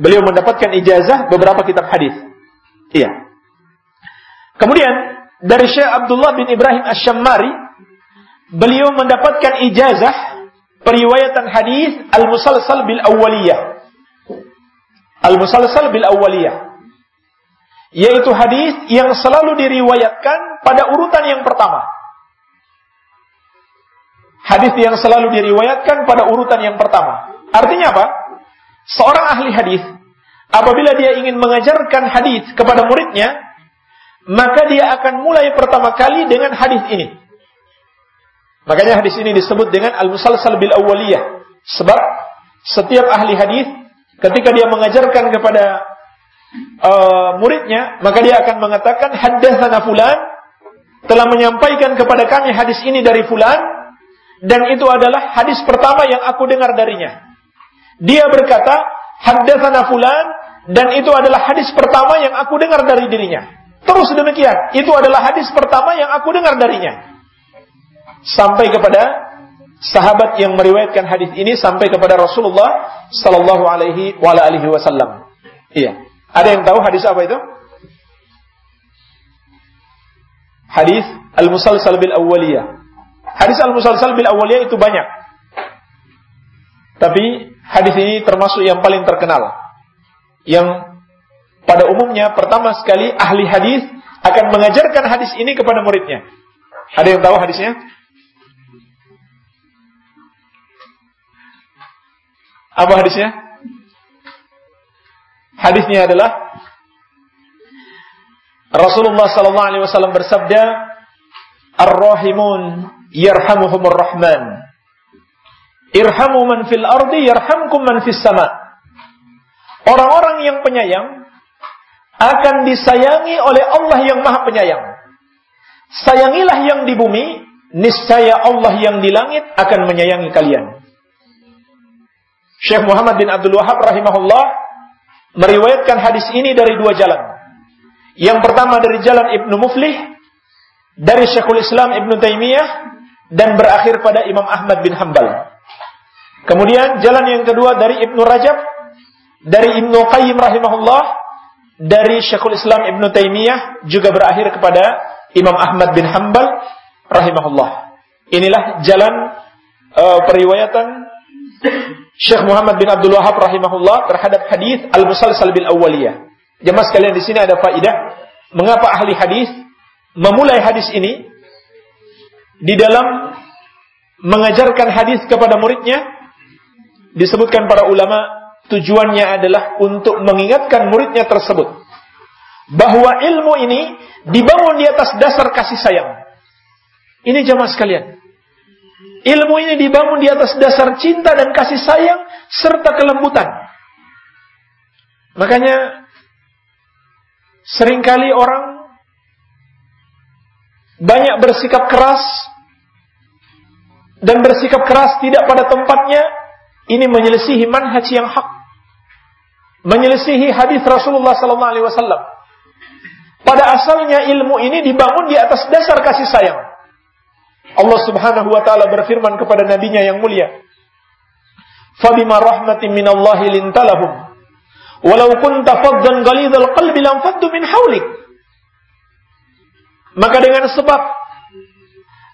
Beliau mendapatkan ijazah beberapa kitab hadis. Iya. Kemudian dari Syekh Abdullah bin Ibrahim Asy-Syammari beliau mendapatkan ijazah periwayatan hadis al-musalsal bil awwaliyah. Al-musalsal bil awwaliyah yaitu hadis yang selalu diriwayatkan pada urutan yang pertama. Hadis yang selalu diriwayatkan pada urutan yang pertama. Artinya apa? Seorang ahli hadis apabila dia ingin mengajarkan hadis kepada muridnya, maka dia akan mulai pertama kali dengan hadis ini. Makanya hadis ini disebut dengan al-musalsal bil awwaliyah. Sebab setiap ahli hadis ketika dia mengajarkan kepada uh, muridnya, maka dia akan mengatakan haddatsana fulan telah menyampaikan kepada kami hadis ini dari fulan dan itu adalah hadis pertama yang aku dengar darinya. Dia berkata, haddatsana fulan dan itu adalah hadis pertama yang aku dengar dari dirinya. Terus demikian, itu adalah hadis pertama yang aku dengar darinya. Sampai kepada sahabat yang meriwayatkan hadis ini sampai kepada Rasulullah sallallahu alaihi wa alihi wasallam. Iya. Ada yang tahu hadis apa itu? Hadis al-musalsal bil awwaliyah. Hadis al-musalsal bil awwaliyah itu banyak. Tapi hadis ini termasuk yang paling terkenal. Yang pada umumnya pertama sekali ahli hadis akan mengajarkan hadis ini kepada muridnya. Ada yang tahu hadisnya? Apa hadisnya? Hadisnya adalah Rasulullah sallallahu alaihi wasallam bersabda, "Ar-rahimun yarhamuhumur rahman." Irhamu man fil ardi yarhamkum man fis sama. Orang-orang yang penyayang akan disayangi oleh Allah yang Maha Penyayang. Sayangilah yang di bumi, niscaya Allah yang di langit akan menyayangi kalian. Syekh Muhammad bin Abdul Wahab rahimahullah meriwayatkan hadis ini dari dua jalan. Yang pertama dari jalan Ibnu Muflih, dari Syekhul Islam Ibnu Taimiyah, dan berakhir pada Imam Ahmad bin Hambal. Kemudian jalan yang kedua dari Ibnu Rajab, dari Ibnu Qayyim rahimahullah, dari Syekhul Islam Ibnu Taimiyah juga berakhir kepada Imam Ahmad bin Hambal rahimahullah. Inilah jalan uh, periwayatan Syekh Muhammad bin Abdul Wahab rahimahullah terhadap hadis al-musalsal bil awwaliyah. Jemaah sekalian di sini ada faidah mengapa ahli hadis memulai hadis ini di dalam mengajarkan hadis kepada muridnya disebutkan para ulama tujuannya adalah untuk mengingatkan muridnya tersebut bahwa ilmu ini dibangun di atas dasar kasih sayang. Ini jamaah sekalian. Ilmu ini dibangun di atas dasar cinta dan kasih sayang serta kelembutan. Makanya sering kali orang banyak bersikap keras dan bersikap keras tidak pada tempatnya ini menyelisihi manhaj yang hak. Menyelisihi hadis Rasulullah sallallahu alaihi wasallam. Pada asalnya ilmu ini dibangun di atas dasar kasih sayang. Allah Subhanahu wa taala berfirman kepada nabinya yang mulia, "Fabima rahmatin minallahi lintalahum, walau kunta faddan ghalidhal qalbi lam faddu min haulik." Maka dengan sebab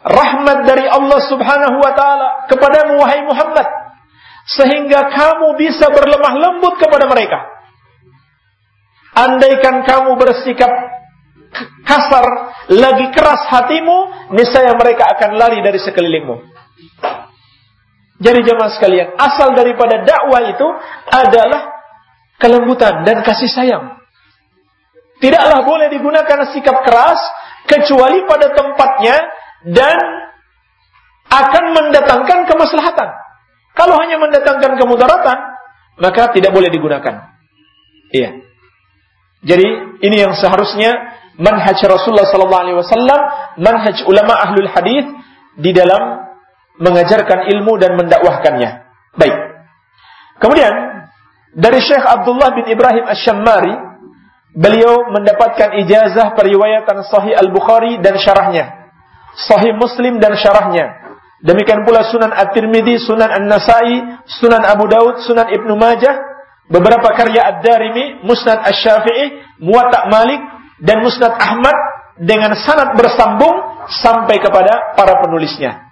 rahmat dari Allah Subhanahu wa taala kepadamu wahai Muhammad sehingga kamu bisa berlemah lembut kepada mereka. Andaikan kamu bersikap kasar, lagi keras hatimu, niscaya mereka akan lari dari sekelilingmu. Jadi jemaah sekalian, asal daripada dakwah itu adalah kelembutan dan kasih sayang. Tidaklah boleh digunakan sikap keras kecuali pada tempatnya dan akan mendatangkan kemaslahatan. Kalau hanya mendatangkan kemudaratan, maka tidak boleh digunakan. Iya. Jadi ini yang seharusnya manhaj Rasulullah sallallahu alaihi wasallam, manhaj ulama ahlul hadis di dalam mengajarkan ilmu dan mendakwahkannya. Baik. Kemudian dari Syekh Abdullah bin Ibrahim Asy-Syammari, beliau mendapatkan ijazah periwayatan Sahih Al-Bukhari dan syarahnya. Sahih Muslim dan syarahnya. Demikian pula Sunan At-Tirmidzi, Sunan An-Nasai, Sunan Abu Daud, Sunan Ibnu Majah, beberapa karya Ad-Darimi, Musnad Asy-Syafi'i, Muwatta Malik dan Musnad Ahmad dengan sanad bersambung sampai kepada para penulisnya.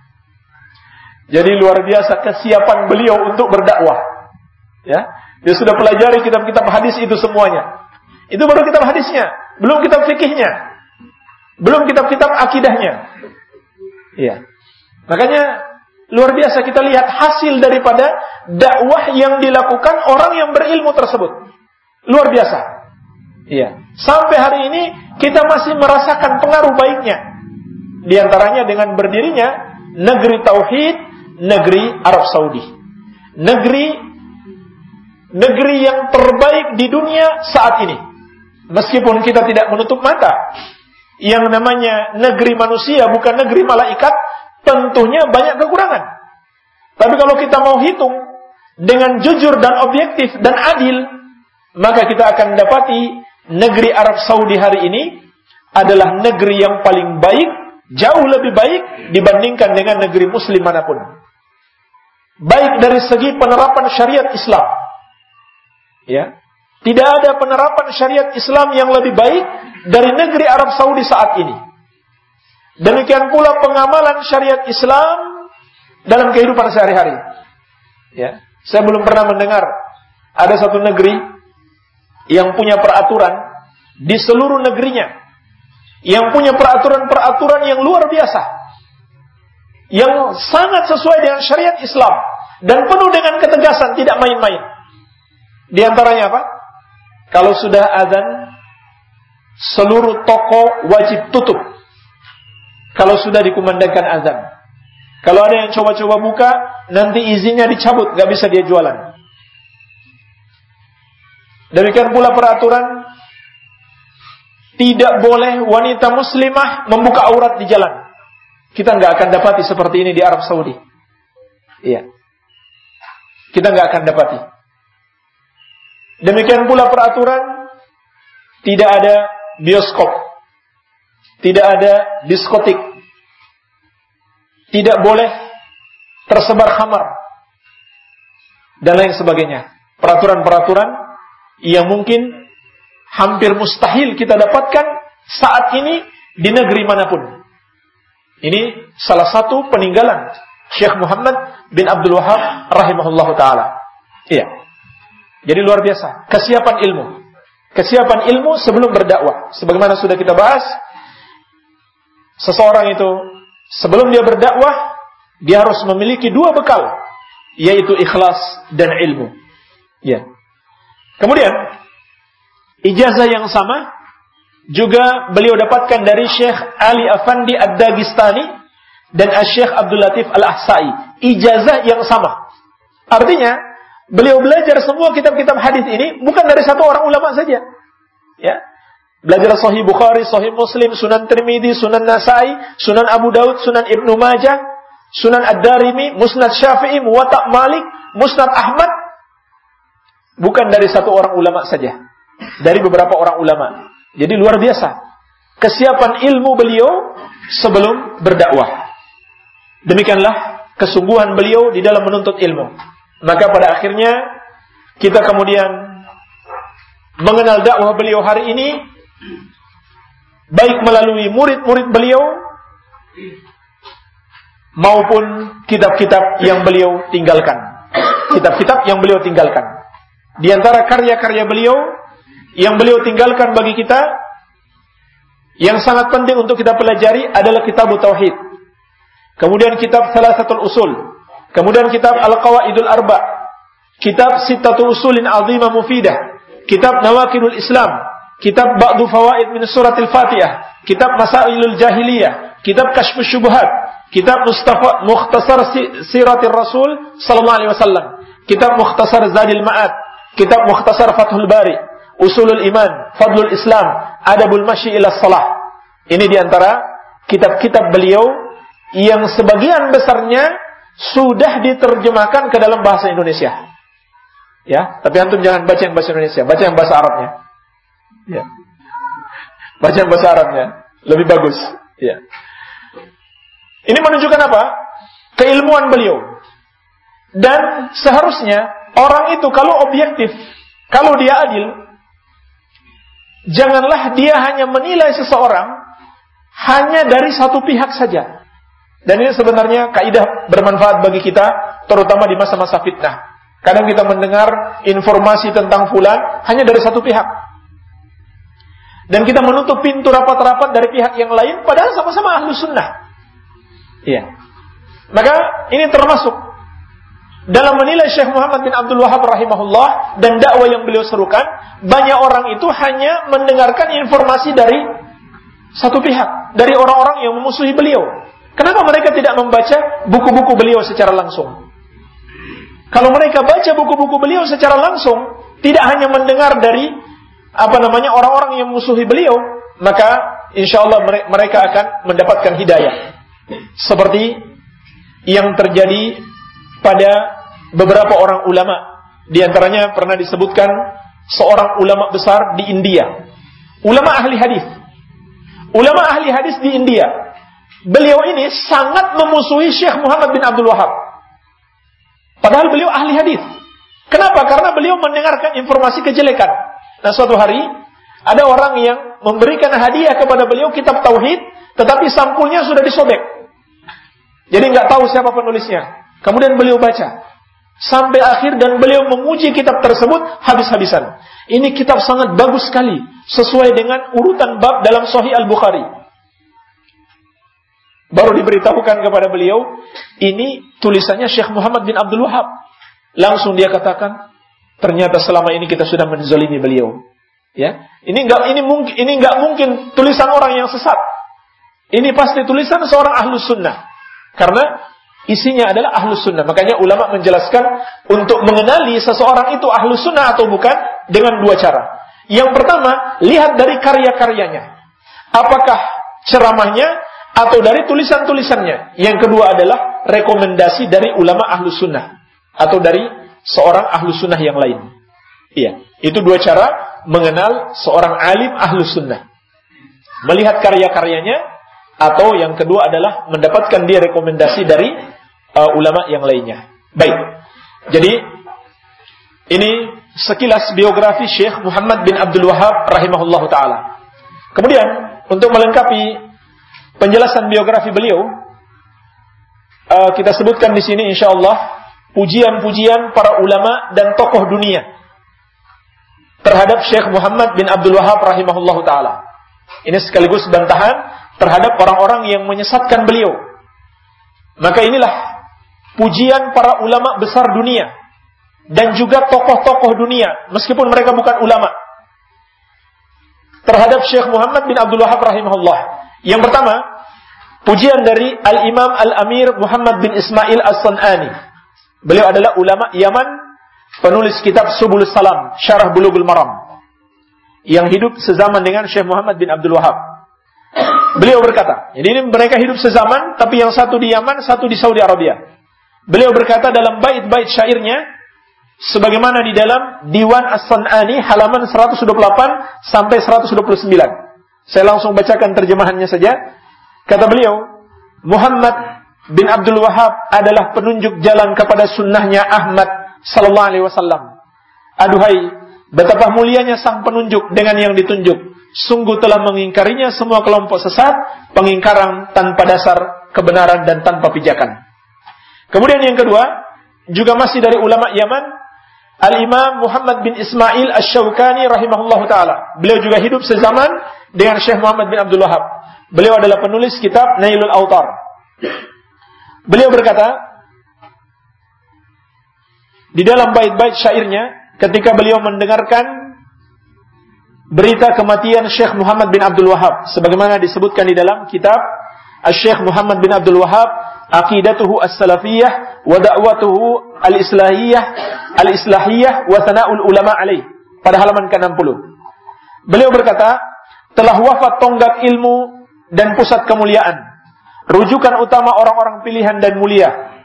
Jadi luar biasa kesiapan beliau untuk berdakwah. Ya, dia sudah pelajari kitab-kitab hadis itu semuanya. Itu baru kitab hadisnya, belum kitab fikihnya, belum kitab-kitab akidahnya. Iya. Makanya luar biasa kita lihat hasil daripada dakwah yang dilakukan orang yang berilmu tersebut. Luar biasa. Iya. Sampai hari ini kita masih merasakan pengaruh baiknya. Di antaranya dengan berdirinya negeri tauhid, negeri Arab Saudi. Negeri negeri yang terbaik di dunia saat ini. Meskipun kita tidak menutup mata yang namanya negeri manusia bukan negeri malaikat, tentunya banyak kekurangan. Tapi kalau kita mau hitung dengan jujur dan objektif dan adil, maka kita akan dapati negeri Arab Saudi hari ini adalah negeri yang paling baik, jauh lebih baik dibandingkan dengan negeri muslim mana pun. Baik dari segi penerapan syariat Islam. Ya, tidak ada penerapan syariat Islam yang lebih baik dari negeri Arab Saudi saat ini. Demikian pula pengamalan syariat Islam dalam kehidupan sehari-hari. Ya, saya belum pernah mendengar ada satu negeri yang punya peraturan di seluruh negerinya yang punya peraturan-peraturan yang luar biasa yang sangat sesuai dengan syariat Islam dan penuh dengan ketegasan tidak main-main. Di antaranya apa? Kalau sudah azan, seluruh toko wajib tutup. Kalau sudah dikumandangkan azan. Kalau ada yang coba-coba buka, nanti izinnya dicabut, gak bisa dia jualan. Demikian pula peraturan tidak boleh wanita muslimah membuka aurat di jalan. Kita nggak akan dapati seperti ini di Arab Saudi. Iya. Kita nggak akan dapati. Demikian pula peraturan tidak ada bioskop, tidak ada diskotik, tidak boleh tersebar khamar dan lain sebagainya. Peraturan-peraturan yang mungkin hampir mustahil kita dapatkan saat ini di negeri mana pun. Ini salah satu peninggalan Syekh Muhammad bin Abdul Wahab rahimahullah taala. Iya. Jadi luar biasa, kesiapan ilmu. Kesiapan ilmu sebelum berdakwah. Sebagaimana sudah kita bahas, seseorang itu sebelum dia berdakwah, dia harus memiliki dua bekal, yaitu ikhlas dan ilmu. Ya. Kemudian, ijazah yang sama juga beliau dapatkan dari Syekh Ali Afandi Ad-Dagistani dan Syekh Abdul Latif Al-Ahsai. Ijazah yang sama. Artinya, Beliau belajar semua kitab-kitab hadis ini bukan dari satu orang ulama saja. Ya. Belajar Sahih Bukhari, Sahih Muslim, Sunan Tirmidzi, Sunan Nasai, Sunan Abu Daud, Sunan Ibnu Majah, Sunan Ad-Darimi, Musnad Syafi'i, Muwatta Malik, Musnad Ahmad. Bukan dari satu orang ulama saja. Dari beberapa orang ulama. Jadi luar biasa. Kesiapan ilmu beliau sebelum berdakwah. Demikianlah kesungguhan beliau di dalam menuntut ilmu. Maka pada akhirnya kita kemudian mengenal dakwah beliau hari ini baik melalui murid-murid beliau maupun kitab-kitab yang beliau tinggalkan. Kitab-kitab yang beliau tinggalkan. Di antara karya-karya beliau yang beliau tinggalkan bagi kita yang sangat penting untuk kita pelajari adalah kitab tauhid. Kemudian kitab salah satu usul. Kemudian kitab Al-Qawaidul Arba. Kitab Sittatul Usulin Azimah Mufidah. Kitab Nawakidul Islam. Kitab Ba'du Fawaid min Suratil Fatihah. Kitab Masailul Jahiliyah. Kitab Kashfus Syubuhat kitab Mustafa Mukhtasar Siratir Rasul sallallahu alaihi wasallam, kitab Mukhtasar Zadil Ma'ad, kitab Mukhtasar Fathul Bari, Usulul Iman, Fadlul Islam, Adabul Masyi ila Salah. Ini di antara kitab-kitab beliau yang sebagian besarnya sudah diterjemahkan ke dalam bahasa Indonesia. Ya, tapi antum jangan baca yang bahasa Indonesia, baca yang bahasa Arabnya. Ya. Baca yang bahasa Arabnya, lebih bagus. Ya. Ini menunjukkan apa? Keilmuan beliau. Dan seharusnya orang itu kalau objektif, kalau dia adil, janganlah dia hanya menilai seseorang hanya dari satu pihak saja. Dan ini sebenarnya kaidah bermanfaat bagi kita, terutama di masa-masa fitnah. Kadang kita mendengar informasi tentang fulan hanya dari satu pihak. Dan kita menutup pintu rapat-rapat dari pihak yang lain, padahal sama-sama ahlu sunnah. Iya. Maka ini termasuk dalam menilai Syekh Muhammad bin Abdul Wahab rahimahullah dan dakwah yang beliau serukan, banyak orang itu hanya mendengarkan informasi dari satu pihak, dari orang-orang yang memusuhi beliau. Kenapa mereka tidak membaca buku-buku beliau secara langsung? Kalau mereka baca buku-buku beliau secara langsung, tidak hanya mendengar dari apa namanya orang-orang yang memusuhi beliau, maka insya Allah mereka akan mendapatkan hidayah seperti yang terjadi pada beberapa orang ulama. Di antaranya pernah disebutkan seorang ulama besar di India. Ulama ahli hadis. Ulama ahli hadis di India. Beliau ini sangat memusuhi Syekh Muhammad bin Abdul Wahab. Padahal beliau ahli hadis. Kenapa? Karena beliau mendengarkan informasi kejelekan. Nah, suatu hari ada orang yang memberikan hadiah kepada beliau kitab tauhid, tetapi sampulnya sudah disobek. Jadi nggak tahu siapa penulisnya. Kemudian beliau baca sampai akhir dan beliau menguji kitab tersebut habis-habisan. Ini kitab sangat bagus sekali sesuai dengan urutan bab dalam Sahih Al Bukhari. Baru diberitahukan kepada beliau, ini tulisannya Syekh Muhammad bin Abdul Wahab. Langsung dia katakan, ternyata selama ini kita sudah menzalimi beliau. Ya, ini nggak ini mungkin ini nggak mungkin tulisan orang yang sesat. Ini pasti tulisan seorang ahlus sunnah. Karena isinya adalah ahlus sunnah. Makanya ulama menjelaskan untuk mengenali seseorang itu ahlus sunnah atau bukan dengan dua cara. Yang pertama, lihat dari karya-karyanya. Apakah ceramahnya atau dari tulisan-tulisannya. Yang kedua adalah rekomendasi dari ulama ahlus sunnah. Atau dari seorang ahlus sunnah yang lain. Iya, itu dua cara mengenal seorang alim ahlus sunnah. Melihat karya-karyanya atau yang kedua adalah mendapatkan dia rekomendasi dari uh, ulama yang lainnya. Baik. Jadi ini sekilas biografi Syekh Muhammad bin Abdul Wahab rahimahullah taala. Kemudian untuk melengkapi penjelasan biografi beliau uh, kita sebutkan di sini insyaallah pujian-pujian para ulama dan tokoh dunia terhadap Syekh Muhammad bin Abdul Wahab rahimahullah taala. Ini sekaligus bantahan terhadap orang-orang yang menyesatkan beliau. Maka inilah pujian para ulama besar dunia dan juga tokoh-tokoh dunia meskipun mereka bukan ulama terhadap Syekh Muhammad bin Abdul Wahab rahimahullah. Yang pertama, pujian dari Al-Imam Al-Amir Muhammad bin Ismail As-San'ani. Beliau adalah ulama Yaman, penulis kitab Subul Salam, Syarah Bulughul Maram. Yang hidup sezaman dengan Syekh Muhammad bin Abdul Wahab. Beliau berkata, jadi ini mereka hidup sezaman, tapi yang satu di Yaman, satu di Saudi Arabia. Beliau berkata dalam bait-bait syairnya, sebagaimana di dalam Diwan As-San'ani halaman 128 sampai 129. Saya langsung bacakan terjemahannya saja. Kata beliau, Muhammad bin Abdul Wahab adalah penunjuk jalan kepada sunnahnya Ahmad sallallahu alaihi wasallam. Aduhai, betapa mulianya sang penunjuk dengan yang ditunjuk sungguh telah mengingkarinya semua kelompok sesat, pengingkaran tanpa dasar kebenaran dan tanpa pijakan. Kemudian yang kedua, juga masih dari ulama Yaman, Al-Imam Muhammad bin Ismail Ash-Shawkani rahimahullah ta'ala. Beliau juga hidup sezaman dengan Syekh Muhammad bin Abdul Wahab. Beliau adalah penulis kitab Nailul Autar. Beliau berkata, di dalam bait-bait syairnya, ketika beliau mendengarkan berita kematian Syekh Muhammad bin Abdul Wahab, sebagaimana disebutkan di dalam kitab Syekh Muhammad bin Abdul Wahab, Aqidatuhu As-Salafiyah wa Da'watuhu Al-Islahiyah Al-Islahiyah Ulama alaih pada halaman ke-60. Beliau berkata, telah wafat tonggak ilmu dan pusat kemuliaan. Rujukan utama orang-orang pilihan dan mulia.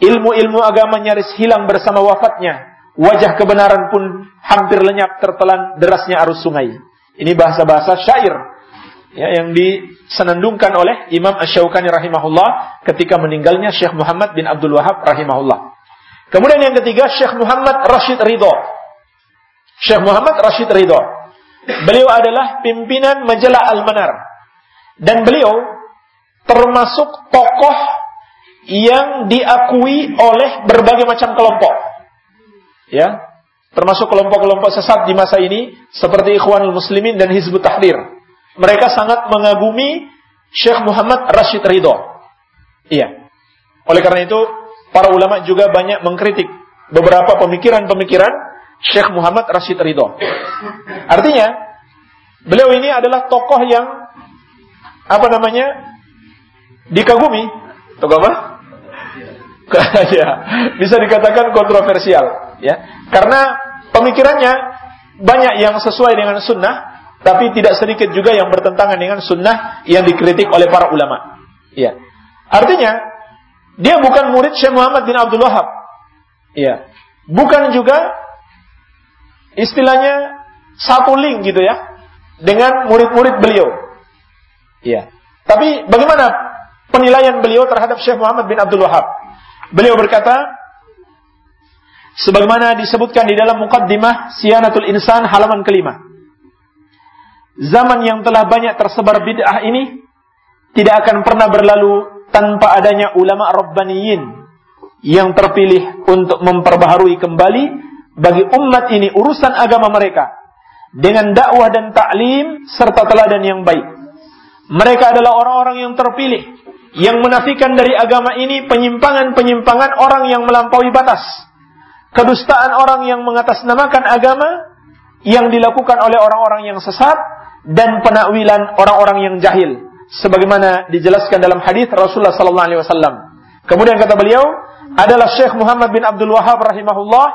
Ilmu-ilmu agama nyaris hilang bersama wafatnya. Wajah kebenaran pun hampir lenyap tertelan derasnya arus sungai. Ini bahasa-bahasa syair ya, yang disenandungkan oleh Imam Ash-Shawqani rahimahullah ketika meninggalnya Syekh Muhammad bin Abdul Wahab rahimahullah. Kemudian yang ketiga Syekh Muhammad Rashid Ridho. Syekh Muhammad Rashid Ridho. Beliau adalah pimpinan majalah Al-Manar. Dan beliau termasuk tokoh yang diakui oleh berbagai macam kelompok. Ya, termasuk kelompok-kelompok sesat di masa ini seperti Ikhwanul Muslimin dan Hizbut Tahrir. Mereka sangat mengagumi Syekh Muhammad Rashid Ridho. Iya. Oleh karena itu, para ulama juga banyak mengkritik beberapa pemikiran-pemikiran Syekh Muhammad Rashid Ridho. Artinya, beliau ini adalah tokoh yang apa namanya dikagumi, tokoh apa? ya, bisa dikatakan kontroversial, ya, karena pemikirannya banyak yang sesuai dengan sunnah, tapi tidak sedikit juga yang bertentangan dengan sunnah yang dikritik oleh para ulama. Ya, artinya dia bukan murid Syekh Muhammad bin Abdul Wahab. Ya, bukan juga istilahnya satu link gitu ya dengan murid-murid beliau. Iya. Tapi bagaimana penilaian beliau terhadap Syekh Muhammad bin Abdul Wahab? Beliau berkata, sebagaimana disebutkan di dalam mukaddimah Siyanatul Insan halaman kelima. Zaman yang telah banyak tersebar bid'ah ini tidak akan pernah berlalu tanpa adanya ulama rabbaniyin yang terpilih untuk memperbaharui kembali bagi umat ini urusan agama mereka dengan dakwah dan taklim serta teladan yang baik. Mereka adalah orang-orang yang terpilih yang menafikan dari agama ini penyimpangan-penyimpangan orang yang melampaui batas. Kedustaan orang yang mengatasnamakan agama yang dilakukan oleh orang-orang yang sesat dan penakwilan orang-orang yang jahil sebagaimana dijelaskan dalam hadis Rasulullah sallallahu alaihi wasallam. Kemudian kata beliau adalah Syekh Muhammad bin Abdul Wahab rahimahullah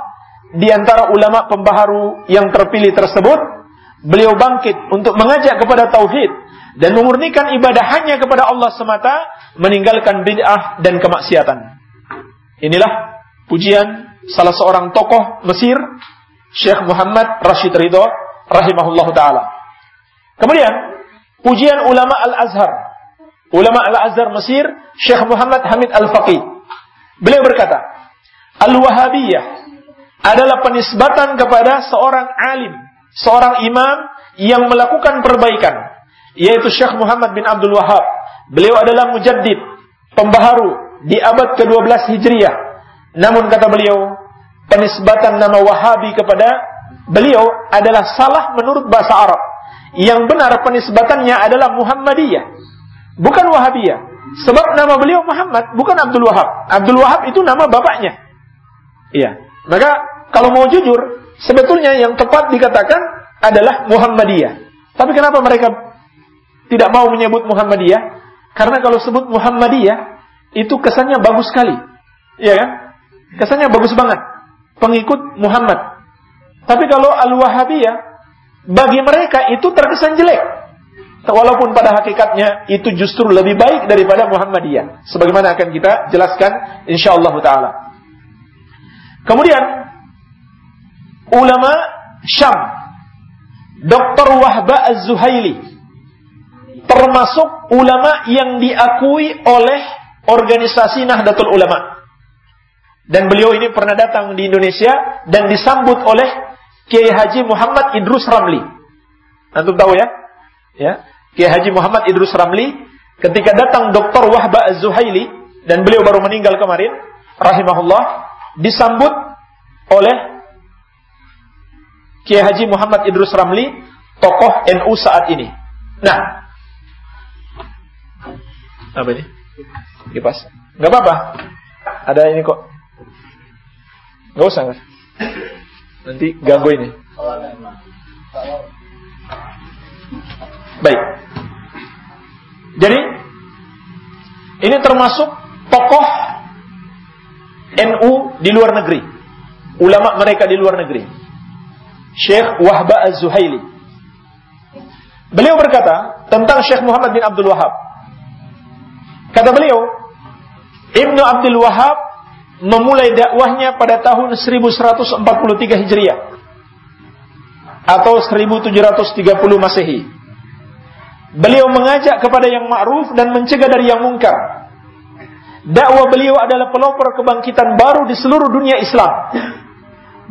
di antara ulama pembaharu yang terpilih tersebut, beliau bangkit untuk mengajak kepada tauhid dan memurnikan ibadah hanya kepada Allah semata, meninggalkan bid'ah dan kemaksiatan. Inilah pujian salah seorang tokoh Mesir, Syekh Muhammad Rashid Ridho rahimahullah taala. Kemudian pujian ulama Al-Azhar, ulama Al-Azhar Mesir, Syekh Muhammad Hamid Al-Faqih. Beliau berkata, Al-Wahabiyah adalah penisbatan kepada seorang alim, seorang imam yang melakukan perbaikan, yaitu Syekh Muhammad bin Abdul Wahab. Beliau adalah mujaddid, pembaharu di abad ke-12 Hijriah. Namun kata beliau, penisbatan nama Wahabi kepada beliau adalah salah menurut bahasa Arab. Yang benar penisbatannya adalah Muhammadiyah, bukan Wahabiyah. Sebab nama beliau Muhammad, bukan Abdul Wahab. Abdul Wahab itu nama bapaknya. Iya. Maka kalau mau jujur, sebetulnya yang tepat dikatakan adalah Muhammadiyah. Tapi kenapa mereka tidak mau menyebut Muhammadiyah? Karena kalau sebut Muhammadiyah, itu kesannya bagus sekali. Iya kan? Kesannya bagus banget. Pengikut Muhammad. Tapi kalau Al-Wahabiyah, bagi mereka itu terkesan jelek. Walaupun pada hakikatnya itu justru lebih baik daripada Muhammadiyah. Sebagaimana akan kita jelaskan insyaAllah ta'ala. Kemudian ulama Syam, Dr. Wahba Az-Zuhaili termasuk ulama yang diakui oleh organisasi Nahdlatul Ulama. Dan beliau ini pernah datang di Indonesia dan disambut oleh Kiai Haji Muhammad Idrus Ramli. Antum tahu ya? Ya. Kiai Haji Muhammad Idrus Ramli ketika datang Dr. Wahba Az-Zuhaili dan beliau baru meninggal kemarin, rahimahullah, disambut oleh Kiai Haji Muhammad Idrus Ramli, tokoh NU saat ini. Nah, apa ini? Kipas. Gak apa-apa. Ada ini kok. Gak usah nggak? Nanti ganggu ini. Baik. Jadi ini termasuk tokoh NU di luar negeri. Ulama mereka di luar negeri. Syekh Wahba Az-Zuhaili. Beliau berkata tentang Syekh Muhammad bin Abdul Wahab. Kata beliau, Ibnu Abdul Wahab memulai dakwahnya pada tahun 1143 Hijriah atau 1730 Masehi. Beliau mengajak kepada yang ma'ruf dan mencegah dari yang mungkar. Dakwah beliau adalah pelopor kebangkitan baru di seluruh dunia Islam.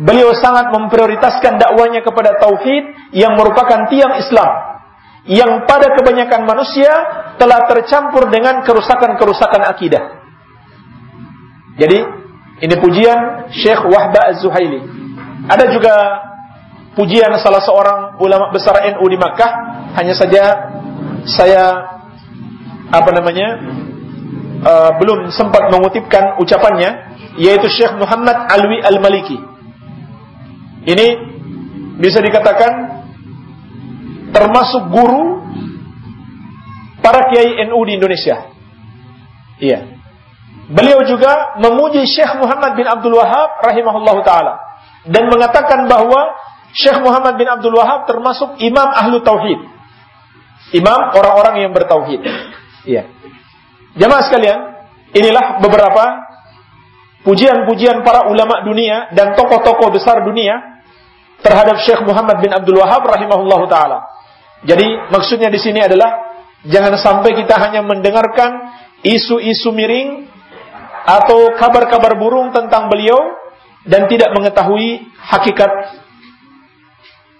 Beliau sangat memprioritaskan dakwanya kepada tauhid yang merupakan tiang Islam yang pada kebanyakan manusia telah tercampur dengan kerusakan-kerusakan akidah. Jadi, ini pujian Syekh Wahba Az-Zuhaili. Ada juga pujian salah seorang ulama besar NU di Makkah, hanya saja saya apa namanya uh, belum sempat mengutipkan ucapannya yaitu Syekh Muhammad Alwi Al-Maliki. Ini bisa dikatakan termasuk guru para kiai NU di Indonesia. Iya. Beliau juga memuji Syekh Muhammad bin Abdul Wahab rahimahullah taala dan mengatakan bahwa Syekh Muhammad bin Abdul Wahab termasuk imam ahlu tauhid imam orang-orang yang bertauhid. Iya. Jamaah sekalian, inilah beberapa pujian-pujian para ulama dunia dan tokoh-tokoh besar dunia terhadap Syekh Muhammad bin Abdul Wahab rahimahullahu taala. Jadi maksudnya di sini adalah jangan sampai kita hanya mendengarkan isu-isu miring atau kabar-kabar burung tentang beliau dan tidak mengetahui hakikat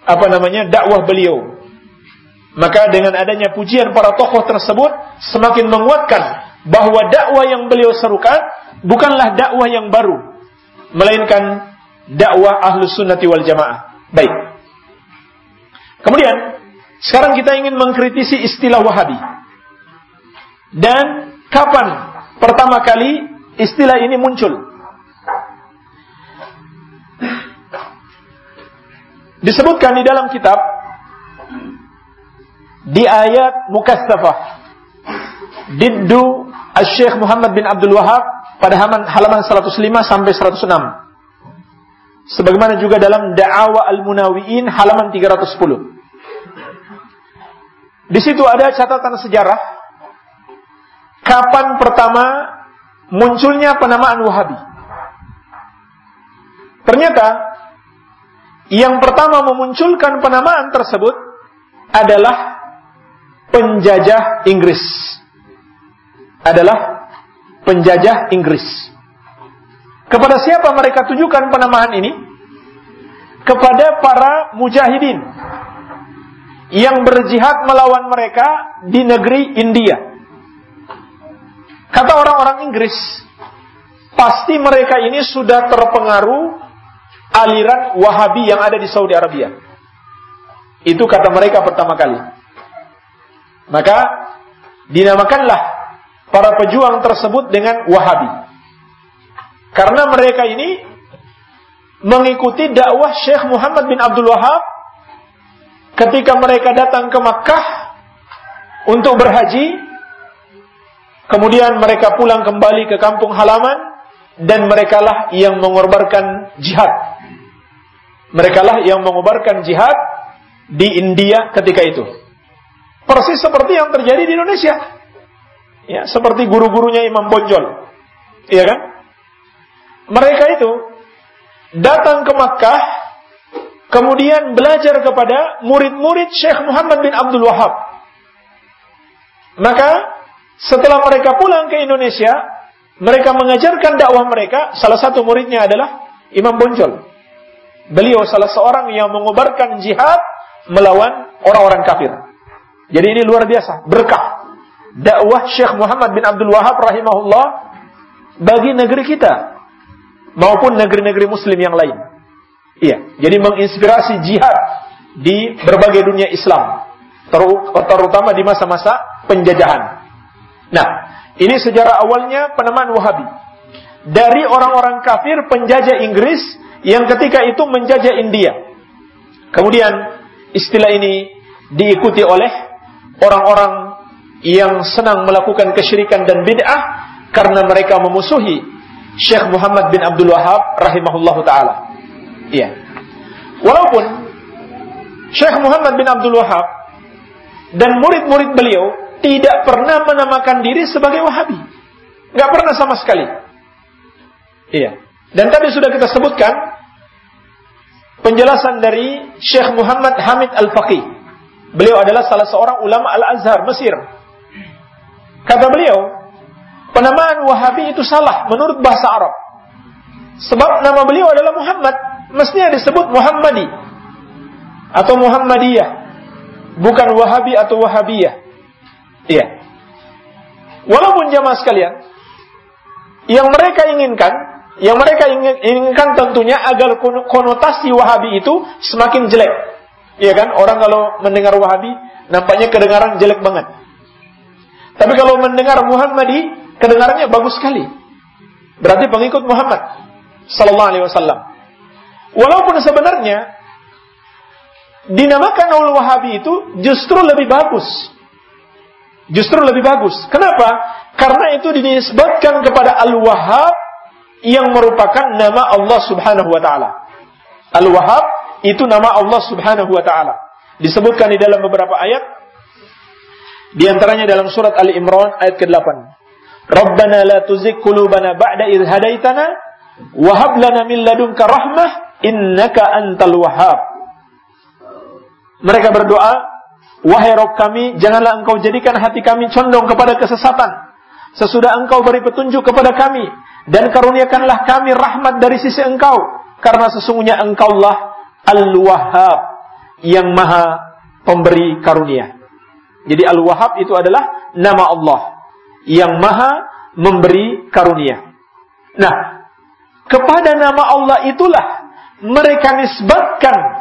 apa namanya dakwah beliau maka dengan adanya pujian para tokoh tersebut semakin menguatkan bahwa dakwah yang beliau serukan bukanlah dakwah yang baru, melainkan dakwah ahlu sunnati wal jamaah. Baik. Kemudian, sekarang kita ingin mengkritisi istilah wahabi. Dan kapan pertama kali istilah ini muncul? Disebutkan di dalam kitab di ayat mukassafah diddu Syekh Muhammad bin Abdul Wahab pada halaman, halaman 105 sampai 106. Sebagaimana juga dalam Da'awa Al-Munawiin halaman 310. Di situ ada catatan sejarah kapan pertama munculnya penamaan Wahabi. Ternyata yang pertama memunculkan penamaan tersebut adalah penjajah Inggris. Adalah penjajah Inggris. Kepada siapa mereka tujukan penamaan ini? Kepada para mujahidin yang berjihad melawan mereka di negeri India. Kata orang-orang Inggris, pasti mereka ini sudah terpengaruh aliran Wahabi yang ada di Saudi Arabia. Itu kata mereka pertama kali. Maka dinamakanlah para pejuang tersebut dengan Wahabi. Karena mereka ini mengikuti dakwah Syekh Muhammad bin Abdul Wahab ketika mereka datang ke Makkah untuk berhaji, kemudian mereka pulang kembali ke kampung halaman dan merekalah yang mengorbankan jihad. Merekalah yang mengobarkan jihad di India ketika itu. Persis seperti yang terjadi di Indonesia. Ya, seperti guru-gurunya Imam Bonjol. Iya kan? Mereka itu datang ke Makkah kemudian belajar kepada murid-murid Syekh Muhammad bin Abdul Wahab. Maka setelah mereka pulang ke Indonesia, mereka mengajarkan dakwah mereka, salah satu muridnya adalah Imam Bonjol. Beliau salah seorang yang mengobarkan jihad melawan orang-orang kafir. Jadi ini luar biasa, berkah. dakwah Syekh Muhammad bin Abdul Wahab rahimahullah bagi negeri kita maupun negeri-negeri muslim yang lain. Iya, jadi menginspirasi jihad di berbagai dunia Islam, terutama di masa-masa penjajahan. Nah, ini sejarah awalnya penemaan Wahabi. Dari orang-orang kafir penjajah Inggris yang ketika itu menjajah India. Kemudian istilah ini diikuti oleh orang-orang yang senang melakukan kesyirikan dan bid'ah karena mereka memusuhi Syekh Muhammad bin Abdul Wahab rahimahullah taala. Iya. Walaupun Syekh Muhammad bin Abdul Wahab dan murid-murid beliau tidak pernah menamakan diri sebagai Wahabi. Nggak pernah sama sekali. Iya. Dan tadi sudah kita sebutkan penjelasan dari Syekh Muhammad Hamid Al-Faqih. Beliau adalah salah seorang ulama Al-Azhar Mesir. Kata beliau, penamaan Wahabi itu salah menurut bahasa Arab. Sebab nama beliau adalah Muhammad, mestinya disebut Muhammadi atau Muhammadiyah, bukan Wahabi atau Wahabiyah. Iya. Walaupun jamaah sekalian, yang mereka inginkan, yang mereka inginkan tentunya agar konotasi Wahabi itu semakin jelek. Iya kan? Orang kalau mendengar Wahabi, nampaknya kedengaran jelek banget. Tapi kalau mendengar Muhammadi, kedengarannya bagus sekali. Berarti pengikut Muhammad sallallahu alaihi wasallam. Walaupun sebenarnya dinamakan oleh Wahabi itu justru lebih bagus. Justru lebih bagus. Kenapa? Karena itu dinisbatkan kepada Al-Wahhab yang merupakan nama Allah Subhanahu wa taala. Al-Wahhab itu nama Allah Subhanahu wa taala. Disebutkan di dalam beberapa ayat di antaranya dalam surat Ali Imran ayat ke-8. Rabbana la tuzigh qulubana ba'da idh hadaitana wa hab lana min ladunka rahmah innaka antal wahhab. Mereka berdoa, Wahai Rob kami, janganlah engkau jadikan hati kami condong kepada kesesatan. Sesudah engkau beri petunjuk kepada kami. Dan karuniakanlah kami rahmat dari sisi engkau. Karena sesungguhnya engkaulah Al-Wahhab. Yang maha pemberi karunia. Jadi Al-Wahhab itu adalah nama Allah. Yang maha memberi karunia. Nah, kepada nama Allah itulah mereka nisbatkan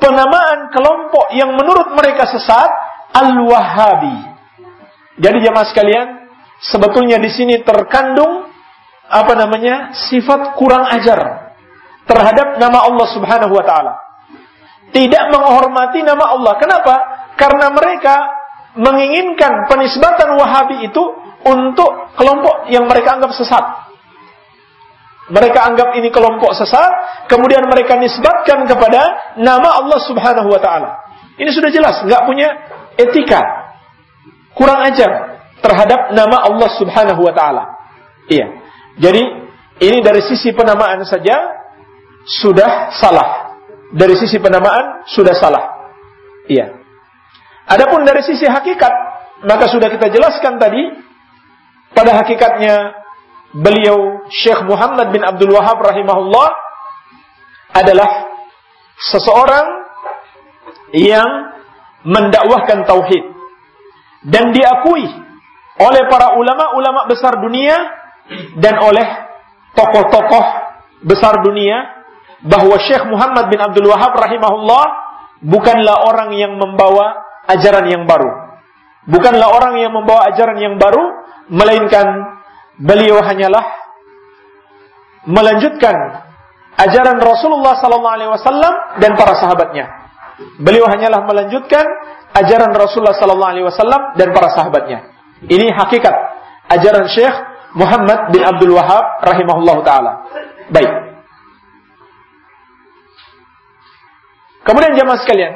penamaan kelompok yang menurut mereka sesat Al-Wahhabi. Jadi jemaah sekalian, sebetulnya di sini terkandung apa namanya? sifat kurang ajar terhadap nama Allah Subhanahu wa taala. Tidak menghormati nama Allah. Kenapa? Karena mereka menginginkan penisbatan Wahabi itu untuk kelompok yang mereka anggap sesat. Mereka anggap ini kelompok sesat, kemudian mereka nisbatkan kepada nama Allah Subhanahu wa taala. Ini sudah jelas, nggak punya etika. Kurang ajar terhadap nama Allah Subhanahu wa taala. Iya. Jadi ini dari sisi penamaan saja sudah salah. Dari sisi penamaan sudah salah. Iya. Adapun dari sisi hakikat, maka sudah kita jelaskan tadi pada hakikatnya beliau Syekh Muhammad bin Abdul Wahab rahimahullah adalah seseorang yang mendakwahkan tauhid dan diakui oleh para ulama-ulama besar dunia dan oleh tokoh-tokoh besar dunia bahwa Syekh Muhammad bin Abdul Wahab rahimahullah bukanlah orang yang membawa ajaran yang baru. Bukanlah orang yang membawa ajaran yang baru, melainkan beliau hanyalah melanjutkan ajaran Rasulullah sallallahu alaihi wasallam dan para sahabatnya. Beliau hanyalah melanjutkan ajaran Rasulullah sallallahu alaihi wasallam dan para sahabatnya. Ini hakikat ajaran Syekh Muhammad bin Abdul Wahab rahimahullahu taala. Baik. Kemudian jamaah sekalian,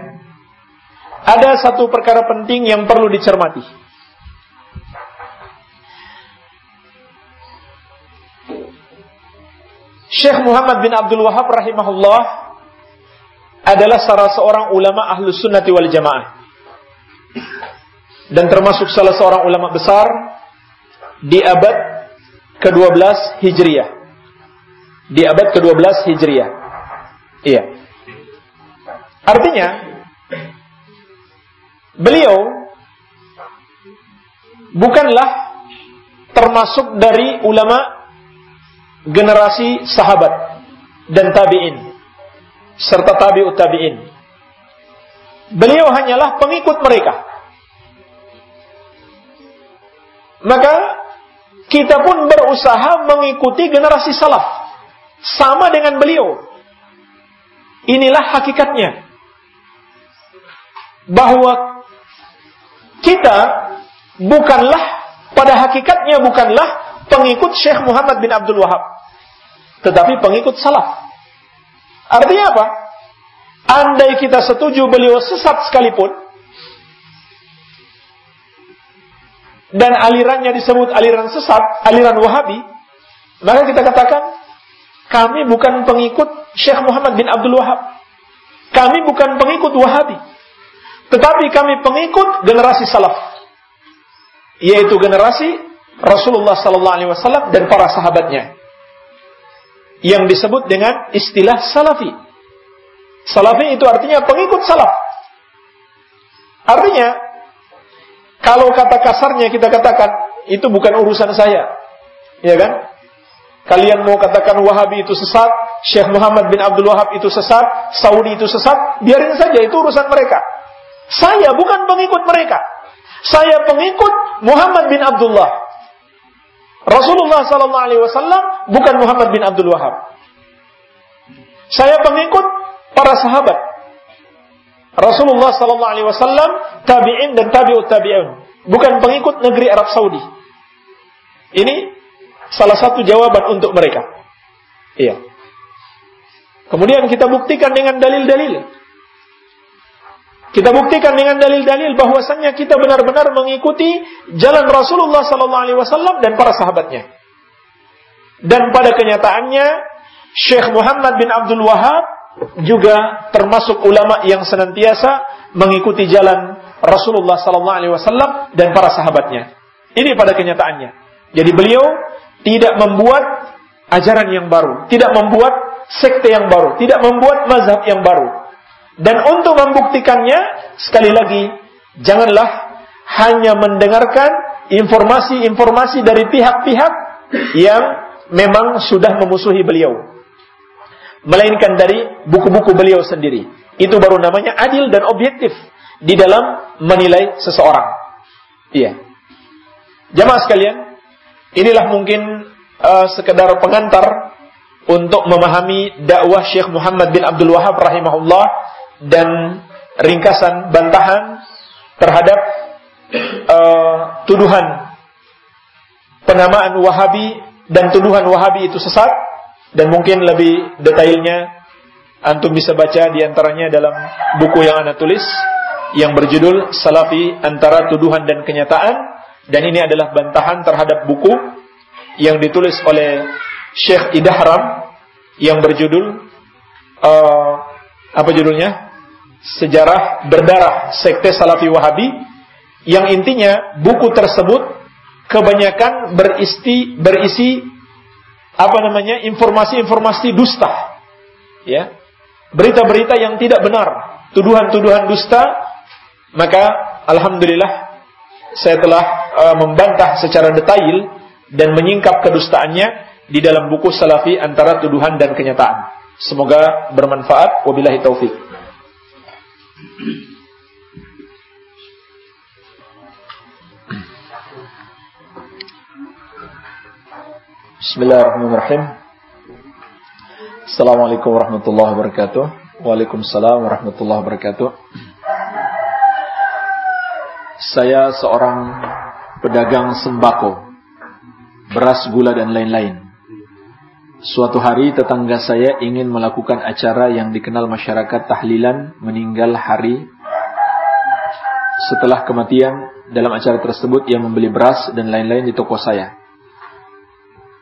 ada satu perkara penting yang perlu dicermati. Syekh Muhammad bin Abdul Wahab rahimahullah adalah salah seorang ulama ahlu sunnati wal jamaah. Dan termasuk salah seorang ulama besar di abad ke-12 Hijriah. Di abad ke-12 Hijriah. Iya. Artinya, beliau bukanlah termasuk dari ulama generasi sahabat dan tabi'in serta tabi'ut tabi'in. Beliau hanyalah pengikut mereka. Maka kita pun berusaha mengikuti generasi salaf sama dengan beliau. Inilah hakikatnya. Bahwa kita bukanlah pada hakikatnya bukanlah pengikut Syekh Muhammad bin Abdul Wahab, tetapi pengikut salaf. Artinya apa? Andai kita setuju beliau sesat sekalipun, dan alirannya disebut aliran sesat, aliran Wahabi, maka kita katakan kami bukan pengikut Syekh Muhammad bin Abdul Wahab. Kami bukan pengikut Wahabi. Tetapi kami pengikut generasi salaf. Yaitu generasi Rasulullah sallallahu alaihi wasallam dan para sahabatnya. Yang disebut dengan istilah salafi. Salafi itu artinya pengikut salaf. Artinya kalau kata kasarnya kita katakan itu bukan urusan saya. Ya kan? Kalian mau katakan Wahabi itu sesat, Syekh Muhammad bin Abdul Wahab itu sesat, Saudi itu sesat, biarin saja itu urusan mereka. Saya bukan pengikut mereka. Saya pengikut Muhammad bin Abdullah. Rasulullah sallallahu alaihi wasallam bukan Muhammad bin Abdul Wahab. Saya pengikut para sahabat. Rasulullah sallallahu alaihi wasallam, tabi'in dan tabi'ut tabi'in, bukan pengikut negeri Arab Saudi. Ini salah satu jawaban untuk mereka. Iya. Kemudian kita buktikan dengan dalil-dalil. Kita buktikan dengan dalil-dalil bahwasannya kita benar-benar mengikuti jalan Rasulullah wasallam dan para sahabatnya. Dan pada kenyataannya Syekh Muhammad bin Abdul Wahab juga termasuk ulama yang senantiasa mengikuti jalan Rasulullah wasallam dan para sahabatnya. Ini pada kenyataannya. Jadi beliau tidak membuat ajaran yang baru, tidak membuat sekte yang baru, tidak membuat mazhab yang baru. Dan untuk membuktikannya, sekali lagi, janganlah hanya mendengarkan informasi-informasi dari pihak-pihak yang memang sudah memusuhi beliau. Melainkan dari buku-buku beliau sendiri. Itu baru namanya adil dan objektif di dalam menilai seseorang. Iya. Jamaah sekalian, Inilah mungkin uh, sekedar pengantar untuk memahami dakwah Syekh Muhammad bin Abdul Wahab rahimahullah dan ringkasan bantahan terhadap uh, tuduhan penamaan Wahabi dan tuduhan Wahabi itu sesat dan mungkin lebih detailnya antum bisa baca di antaranya dalam buku yang anda tulis yang berjudul Salafi antara tuduhan dan kenyataan dan ini adalah bantahan terhadap buku yang ditulis oleh Syekh Idahram yang berjudul uh, apa judulnya? Sejarah berdarah sekte Salafi Wahabi yang intinya buku tersebut kebanyakan berisi berisi apa namanya? informasi-informasi dusta. Ya. Berita-berita yang tidak benar, tuduhan-tuduhan dusta, maka alhamdulillah saya telah uh, membantah secara detail dan menyingkap kedustaannya di dalam buku Salafi antara tuduhan dan kenyataan. Semoga bermanfaat. Wabillahi taufik. Bismillahirrahmanirrahim. Assalamualaikum warahmatullahi wabarakatuh. Waalaikumsalam warahmatullahi wabarakatuh. Saya seorang pedagang sembako, beras, gula, dan lain-lain. Suatu hari tetangga saya ingin melakukan acara yang dikenal masyarakat tahlilan meninggal hari setelah kematian dalam acara tersebut ia membeli beras dan lain-lain di toko saya.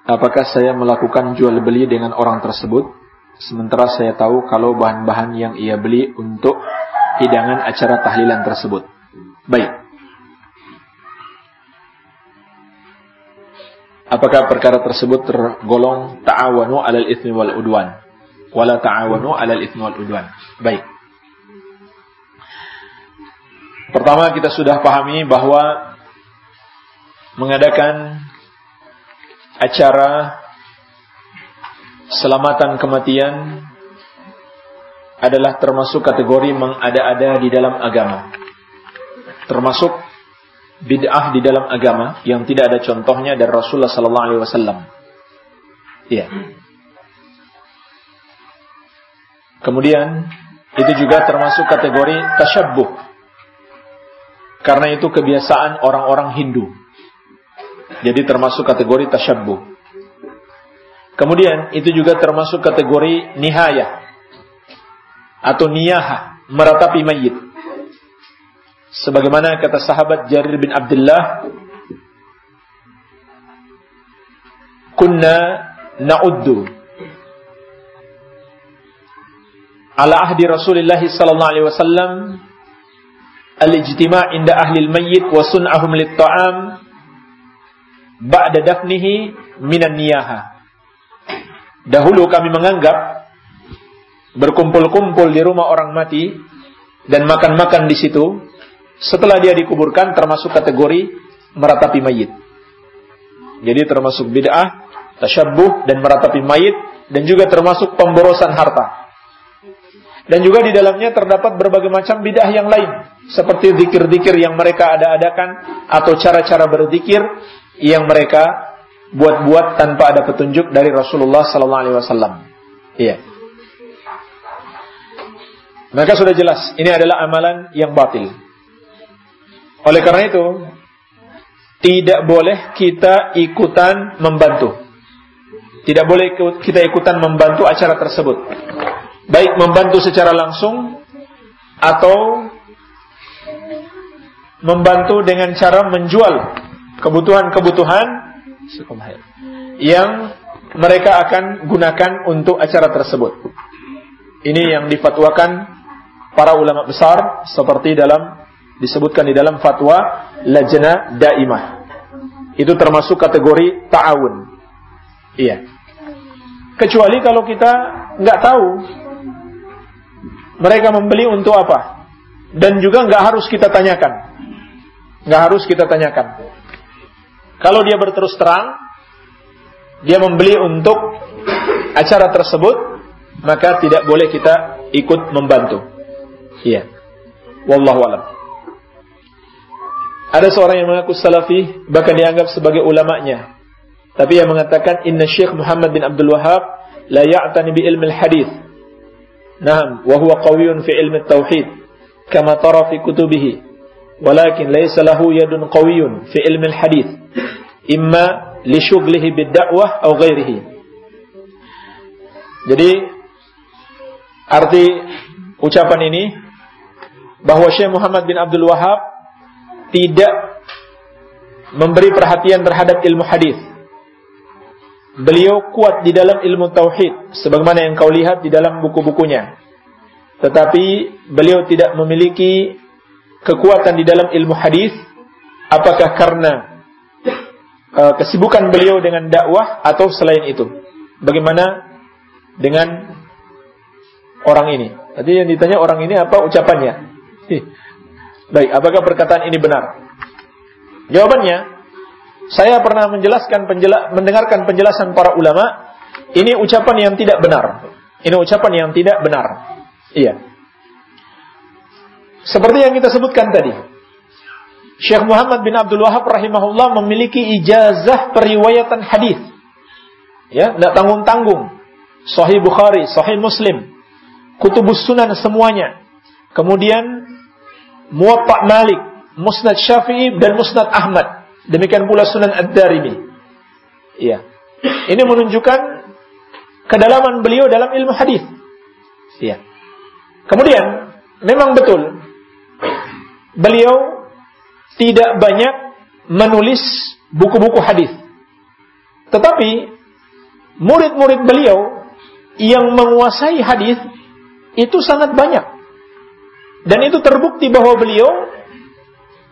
Apakah saya melakukan jual beli dengan orang tersebut? Sementara saya tahu kalau bahan-bahan yang ia beli untuk hidangan acara tahlilan tersebut. Baik. Apakah perkara tersebut tergolong ta'awanu alal ithmi wal udwan? Wala ta'awanu alal ithmi wal udwan. Baik. Pertama kita sudah pahami bahwa mengadakan acara selamatan kematian adalah termasuk kategori mengada-ada di dalam agama. Termasuk bid'ah di dalam agama yang tidak ada contohnya dari Rasulullah sallallahu alaihi wasallam. Iya. Kemudian itu juga termasuk kategori tasyabbuh. Karena itu kebiasaan orang-orang Hindu. Jadi termasuk kategori tasyabbuh. Kemudian itu juga termasuk kategori nihayah atau niyaha, meratapi mayit. Sebagaimana kata sahabat Jarir bin Abdullah, "Kunna na'uddu ala ahdi Rasulullah sallallahu alaihi wasallam al-ijtima' inda ahli al-mayyit wa sun'ahum lit-ta'am ba'da dafnihi minan niyaha." Dahulu kami menganggap berkumpul-kumpul di rumah orang mati dan makan-makan di situ setelah dia dikuburkan termasuk kategori meratapi mayit. Jadi termasuk bid'ah, tasyabbuh dan meratapi mayit dan juga termasuk pemborosan harta. Dan juga di dalamnya terdapat berbagai macam bid'ah yang lain seperti zikir-zikir yang mereka ada-adakan atau cara-cara berzikir yang mereka buat-buat tanpa ada petunjuk dari Rasulullah sallallahu alaihi wasallam. Iya. Maka sudah jelas ini adalah amalan yang batil. Oleh karena itu, tidak boleh kita ikutan membantu. Tidak boleh kita ikutan membantu acara tersebut. Baik membantu secara langsung atau membantu dengan cara menjual kebutuhan-kebutuhan yang mereka akan gunakan untuk acara tersebut. Ini yang difatwakan para ulama besar seperti dalam disebutkan di dalam fatwa lajna daimah. Itu termasuk kategori ta'awun. Iya. Kecuali kalau kita nggak tahu mereka membeli untuk apa. Dan juga nggak harus kita tanyakan. Nggak harus kita tanyakan. Kalau dia berterus terang, dia membeli untuk acara tersebut, maka tidak boleh kita ikut membantu. Iya. Wallahu alam. Ada seorang yang mengaku salafi, bahkan dianggap sebagai ulamanya. Tapi yang mengatakan inna Syekh Muhammad bin Abdul Wahab la ya'tani bi ilmi al-hadith. Naam, wa huwa qawiyyun fi ilmi tauhid kama tara fi kutubihi. Walakin laysa lahu yadun qawiyyun fi ilmi al-hadith imma li syughlihi bid-da'wah atau ghairihi. Jadi arti ucapan ini bahwa Syekh Muhammad bin Abdul Wahab tidak memberi perhatian terhadap ilmu hadis. Beliau kuat di dalam ilmu tauhid sebagaimana yang kau lihat di dalam buku-bukunya. Tetapi beliau tidak memiliki kekuatan di dalam ilmu hadis apakah karena uh, kesibukan beliau dengan dakwah atau selain itu? Bagaimana dengan orang ini? Tadi yang ditanya orang ini apa ucapannya? Baik, apakah perkataan ini benar? Jawabannya, saya pernah menjelaskan penjela mendengarkan penjelasan para ulama, ini ucapan yang tidak benar. Ini ucapan yang tidak benar. Iya. Seperti yang kita sebutkan tadi, Syekh Muhammad bin Abdul Wahab rahimahullah memiliki ijazah periwayatan hadis. Ya, tidak tanggung-tanggung. Sahih Bukhari, Sahih Muslim, Kutubus Sunan semuanya. Kemudian Muwatta Malik, Musnad Syafi'i dan Musnad Ahmad. Demikian pula Sunan Ad-Darimi. Iya. Ini menunjukkan kedalaman beliau dalam ilmu hadis. Iya. Kemudian memang betul beliau tidak banyak menulis buku-buku hadis. Tetapi murid-murid beliau yang menguasai hadis itu sangat banyak. Dan itu terbukti bahwa beliau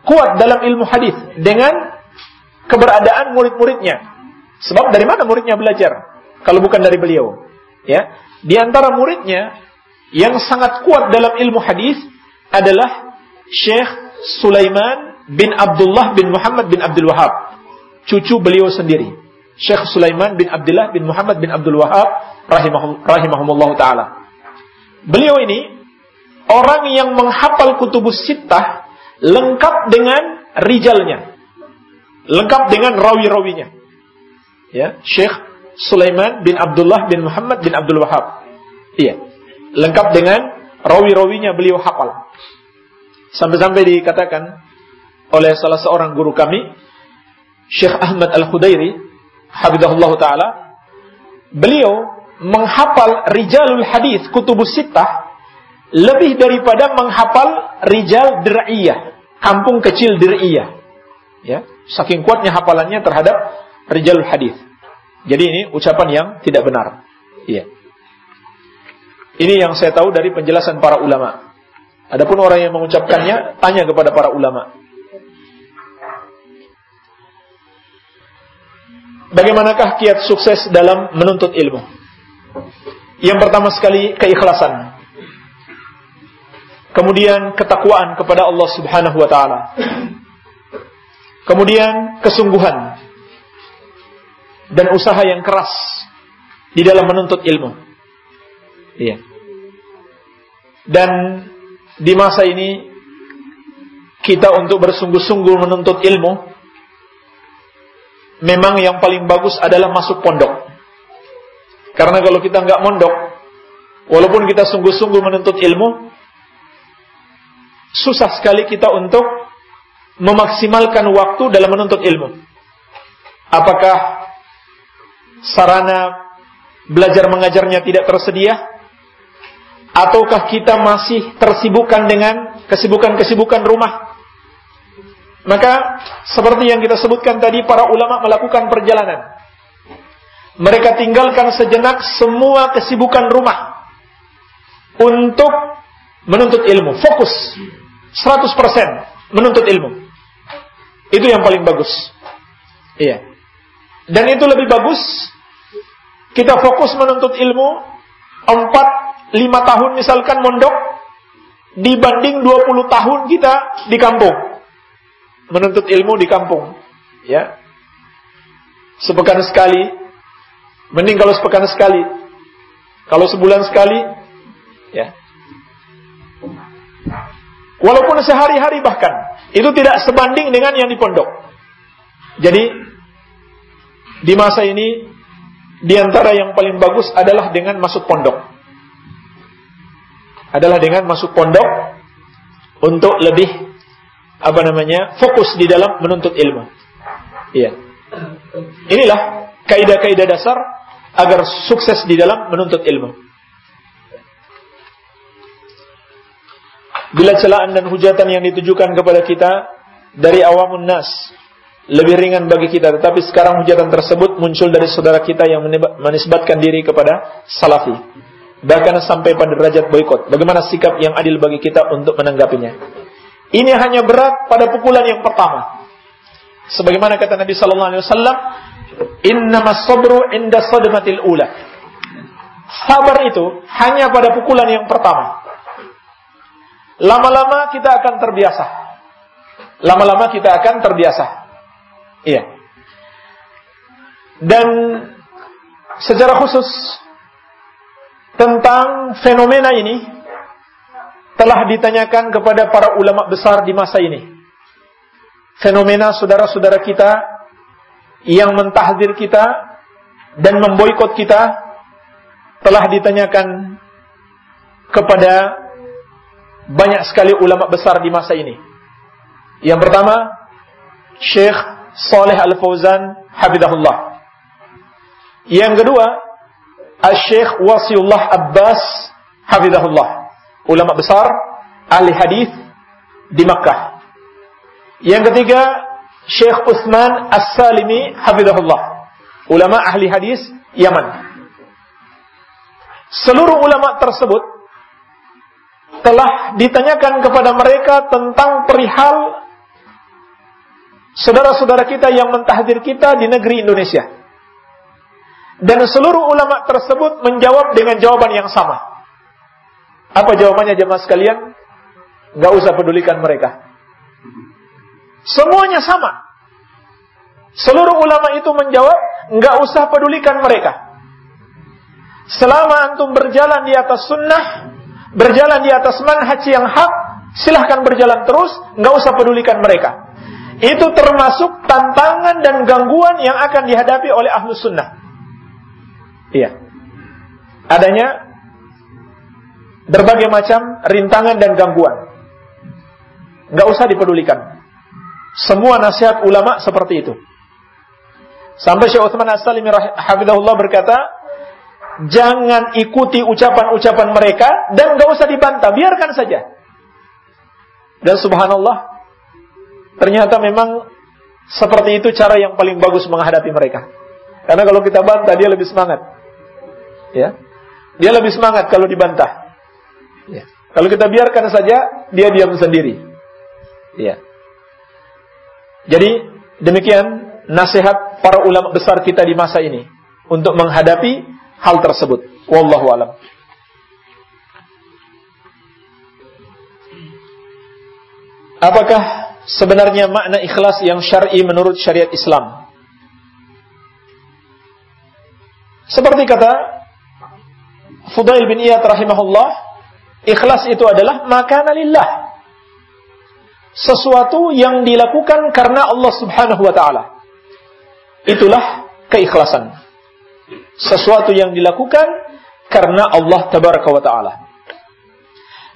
kuat dalam ilmu hadis dengan keberadaan murid-muridnya. Sebab dari mana muridnya belajar? Kalau bukan dari beliau. Ya, di antara muridnya yang sangat kuat dalam ilmu hadis adalah Syekh Sulaiman bin Abdullah bin Muhammad bin Abdul Wahab. cucu beliau sendiri, Syekh Sulaiman bin Abdullah bin Muhammad bin Abdul Wahab rahimahumullah taala. Beliau ini orang yang menghafal kutubus sittah lengkap dengan rijalnya. Lengkap dengan rawi-rawinya. Ya, Syekh Sulaiman bin Abdullah bin Muhammad bin Abdul Wahab. Iya. Lengkap dengan rawi-rawinya beliau hafal. Sampai-sampai dikatakan oleh salah seorang guru kami, Syekh Ahmad Al-Khudairi, Habibullah Ta'ala, beliau menghafal rijalul hadis kutubus sittah lebih daripada menghafal rijal dir'iyah, kampung kecil dir'iyah. Ya, saking kuatnya hafalannya terhadap rijalul hadis. Jadi ini ucapan yang tidak benar. Iya. Ini yang saya tahu dari penjelasan para ulama. Adapun orang yang mengucapkannya tanya kepada para ulama. Bagaimanakah kiat sukses dalam menuntut ilmu? Yang pertama sekali keikhlasan. Kemudian ketakwaan kepada Allah Subhanahu wa taala. Kemudian kesungguhan dan usaha yang keras di dalam menuntut ilmu. Iya. Dan di masa ini kita untuk bersungguh-sungguh menuntut ilmu memang yang paling bagus adalah masuk pondok. Karena kalau kita nggak mondok, walaupun kita sungguh-sungguh menuntut ilmu, susah sekali kita untuk memaksimalkan waktu dalam menuntut ilmu. Apakah sarana belajar mengajarnya tidak tersedia? Ataukah kita masih tersibukkan dengan kesibukan-kesibukan rumah? Maka seperti yang kita sebutkan tadi para ulama melakukan perjalanan. Mereka tinggalkan sejenak semua kesibukan rumah untuk menuntut ilmu, fokus 100% menuntut ilmu. Itu yang paling bagus. Iya. Dan itu lebih bagus kita fokus menuntut ilmu 4 5 tahun misalkan mondok dibanding 20 tahun kita di kampung. Menuntut ilmu di kampung. Ya. Sepekan sekali. Mending kalau sepekan sekali. Kalau sebulan sekali, ya. Walaupun sehari-hari bahkan itu tidak sebanding dengan yang di pondok. Jadi di masa ini di antara yang paling bagus adalah dengan masuk pondok. Adalah dengan masuk pondok untuk lebih apa namanya? fokus di dalam menuntut ilmu. Iya. Inilah kaidah-kaidah dasar agar sukses di dalam menuntut ilmu. Bila celaan dan hujatan yang ditujukan kepada kita dari awamun nas lebih ringan bagi kita, tetapi sekarang hujatan tersebut muncul dari saudara kita yang menisbatkan diri kepada salafi. Bahkan sampai pada derajat boykot. Bagaimana sikap yang adil bagi kita untuk menanggapinya? Ini hanya berat pada pukulan yang pertama. Sebagaimana kata Nabi sallallahu alaihi wasallam, "Innamas sabru inda sadmatil ula." Sabar itu hanya pada pukulan yang pertama. Lama-lama kita akan terbiasa. Lama-lama kita akan terbiasa. Iya. Dan secara khusus tentang fenomena ini telah ditanyakan kepada para ulama besar di masa ini. Fenomena saudara-saudara kita yang mentahdir kita dan memboikot kita telah ditanyakan kepada banyak sekali ulama besar di masa ini. Yang pertama, Syekh Saleh Al-Fauzan Habibullah. Yang kedua, Syekh Wasiullah Abbas Habibullah. Ulama besar ahli hadis di Makkah. Yang ketiga, Syekh Utsman As-Salimi Habibullah. Ulama ahli hadis Yaman. Seluruh ulama tersebut telah ditanyakan kepada mereka tentang perihal saudara-saudara kita yang mentahdir kita di negeri Indonesia. Dan seluruh ulama tersebut menjawab dengan jawaban yang sama. Apa jawabannya jemaah sekalian? Gak usah pedulikan mereka. Semuanya sama. Seluruh ulama itu menjawab, nggak usah pedulikan mereka. Selama antum berjalan di atas sunnah, berjalan di atas manhaj yang hak, silahkan berjalan terus, nggak usah pedulikan mereka. Itu termasuk tantangan dan gangguan yang akan dihadapi oleh ahlu sunnah. Iya. Adanya berbagai macam rintangan dan gangguan. Nggak usah dipedulikan. Semua nasihat ulama seperti itu. Sampai Syekh Utsman As-Salimi berkata, jangan ikuti ucapan-ucapan mereka dan gak usah dibantah, biarkan saja. Dan subhanallah, ternyata memang seperti itu cara yang paling bagus menghadapi mereka. Karena kalau kita bantah dia lebih semangat. Ya. Dia lebih semangat kalau dibantah. Ya. Kalau kita biarkan saja, dia diam sendiri. Ya. Jadi demikian nasihat para ulama besar kita di masa ini untuk menghadapi hal tersebut. Wallahu alam. Apakah sebenarnya makna ikhlas yang syar'i menurut syariat Islam? Seperti kata Fudail bin Iyad rahimahullah, ikhlas itu adalah makana lillah. Sesuatu yang dilakukan karena Allah Subhanahu wa taala. Itulah keikhlasan sesuatu yang dilakukan karena Allah tabaraka wa taala.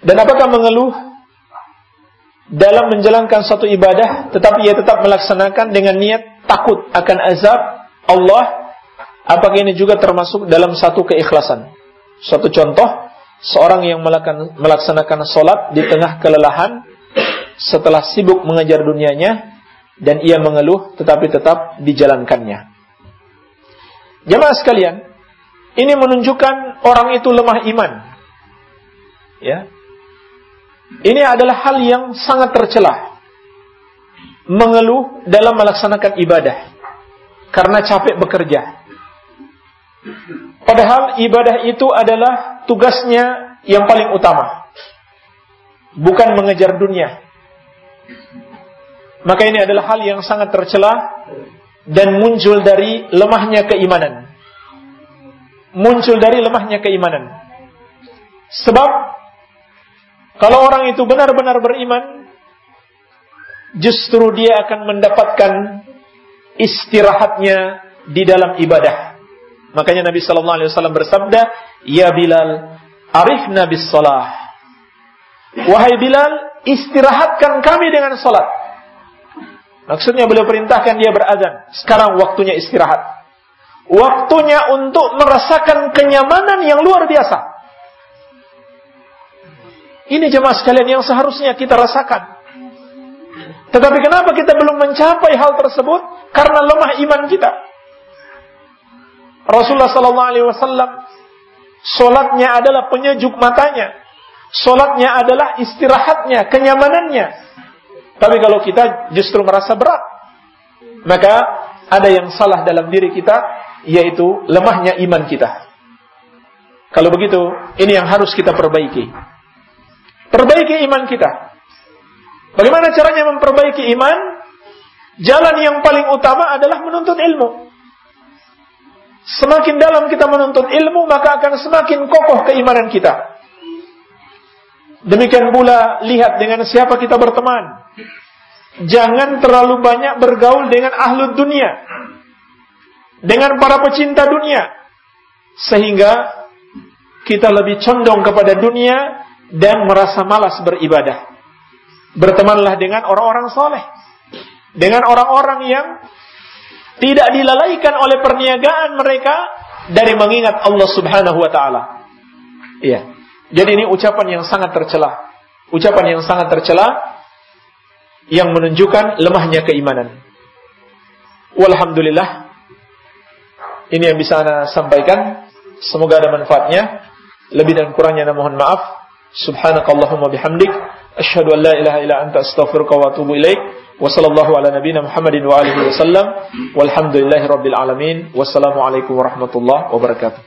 Dan apakah mengeluh dalam menjalankan suatu ibadah tetapi ia tetap melaksanakan dengan niat takut akan azab Allah? Apakah ini juga termasuk dalam satu keikhlasan? Suatu contoh, seorang yang melaksanakan solat di tengah kelelahan setelah sibuk mengejar dunianya dan ia mengeluh tetapi tetap dijalankannya. Jemaah sekalian, ini menunjukkan orang itu lemah iman. Ya. Ini adalah hal yang sangat tercela. Mengeluh dalam melaksanakan ibadah karena capek bekerja. Padahal ibadah itu adalah tugasnya yang paling utama. Bukan mengejar dunia. Maka ini adalah hal yang sangat tercela dan muncul dari lemahnya keimanan. Muncul dari lemahnya keimanan. Sebab kalau orang itu benar-benar beriman, justru dia akan mendapatkan istirahatnya di dalam ibadah. Makanya Nabi Shallallahu Alaihi Wasallam bersabda, Ya Bilal, arifna bis salah. Wahai Bilal, istirahatkan kami dengan salat. Maksudnya beliau perintahkan dia berazan. Sekarang waktunya istirahat. Waktunya untuk merasakan kenyamanan yang luar biasa. Ini jemaah sekalian yang seharusnya kita rasakan. Tetapi kenapa kita belum mencapai hal tersebut? Karena lemah iman kita. Rasulullah sallallahu alaihi wasallam salatnya adalah penyejuk matanya. Salatnya adalah istirahatnya, kenyamanannya. Tapi kalau kita justru merasa berat, maka ada yang salah dalam diri kita, yaitu lemahnya iman kita. Kalau begitu, ini yang harus kita perbaiki. Perbaiki iman kita. Bagaimana caranya memperbaiki iman? Jalan yang paling utama adalah menuntut ilmu. Semakin dalam kita menuntut ilmu, maka akan semakin kokoh keimanan kita. Demikian pula lihat dengan siapa kita berteman. Jangan terlalu banyak bergaul dengan ahlu dunia. Dengan para pecinta dunia. Sehingga kita lebih condong kepada dunia dan merasa malas beribadah. Bertemanlah dengan orang-orang soleh. Dengan orang-orang yang tidak dilalaikan oleh perniagaan mereka dari mengingat Allah Subhanahu wa taala. Iya. Jadi ini ucapan yang sangat tercela. Ucapan yang sangat tercela yang menunjukkan lemahnya keimanan. Walhamdulillah. Ini yang bisa Anda sampaikan. Semoga ada manfaatnya. Lebih dan kurangnya mohon maaf. Subhanakallahumma bihamdik. Asyhadu an la ilaha illa anta astaghfiruka wa atubu ilaik. Wa ala nabiyyina Muhammadin wa alihi wasallam. Walhamdulillahi rabbil alamin. Wassalamualaikum warahmatullahi wabarakatuh.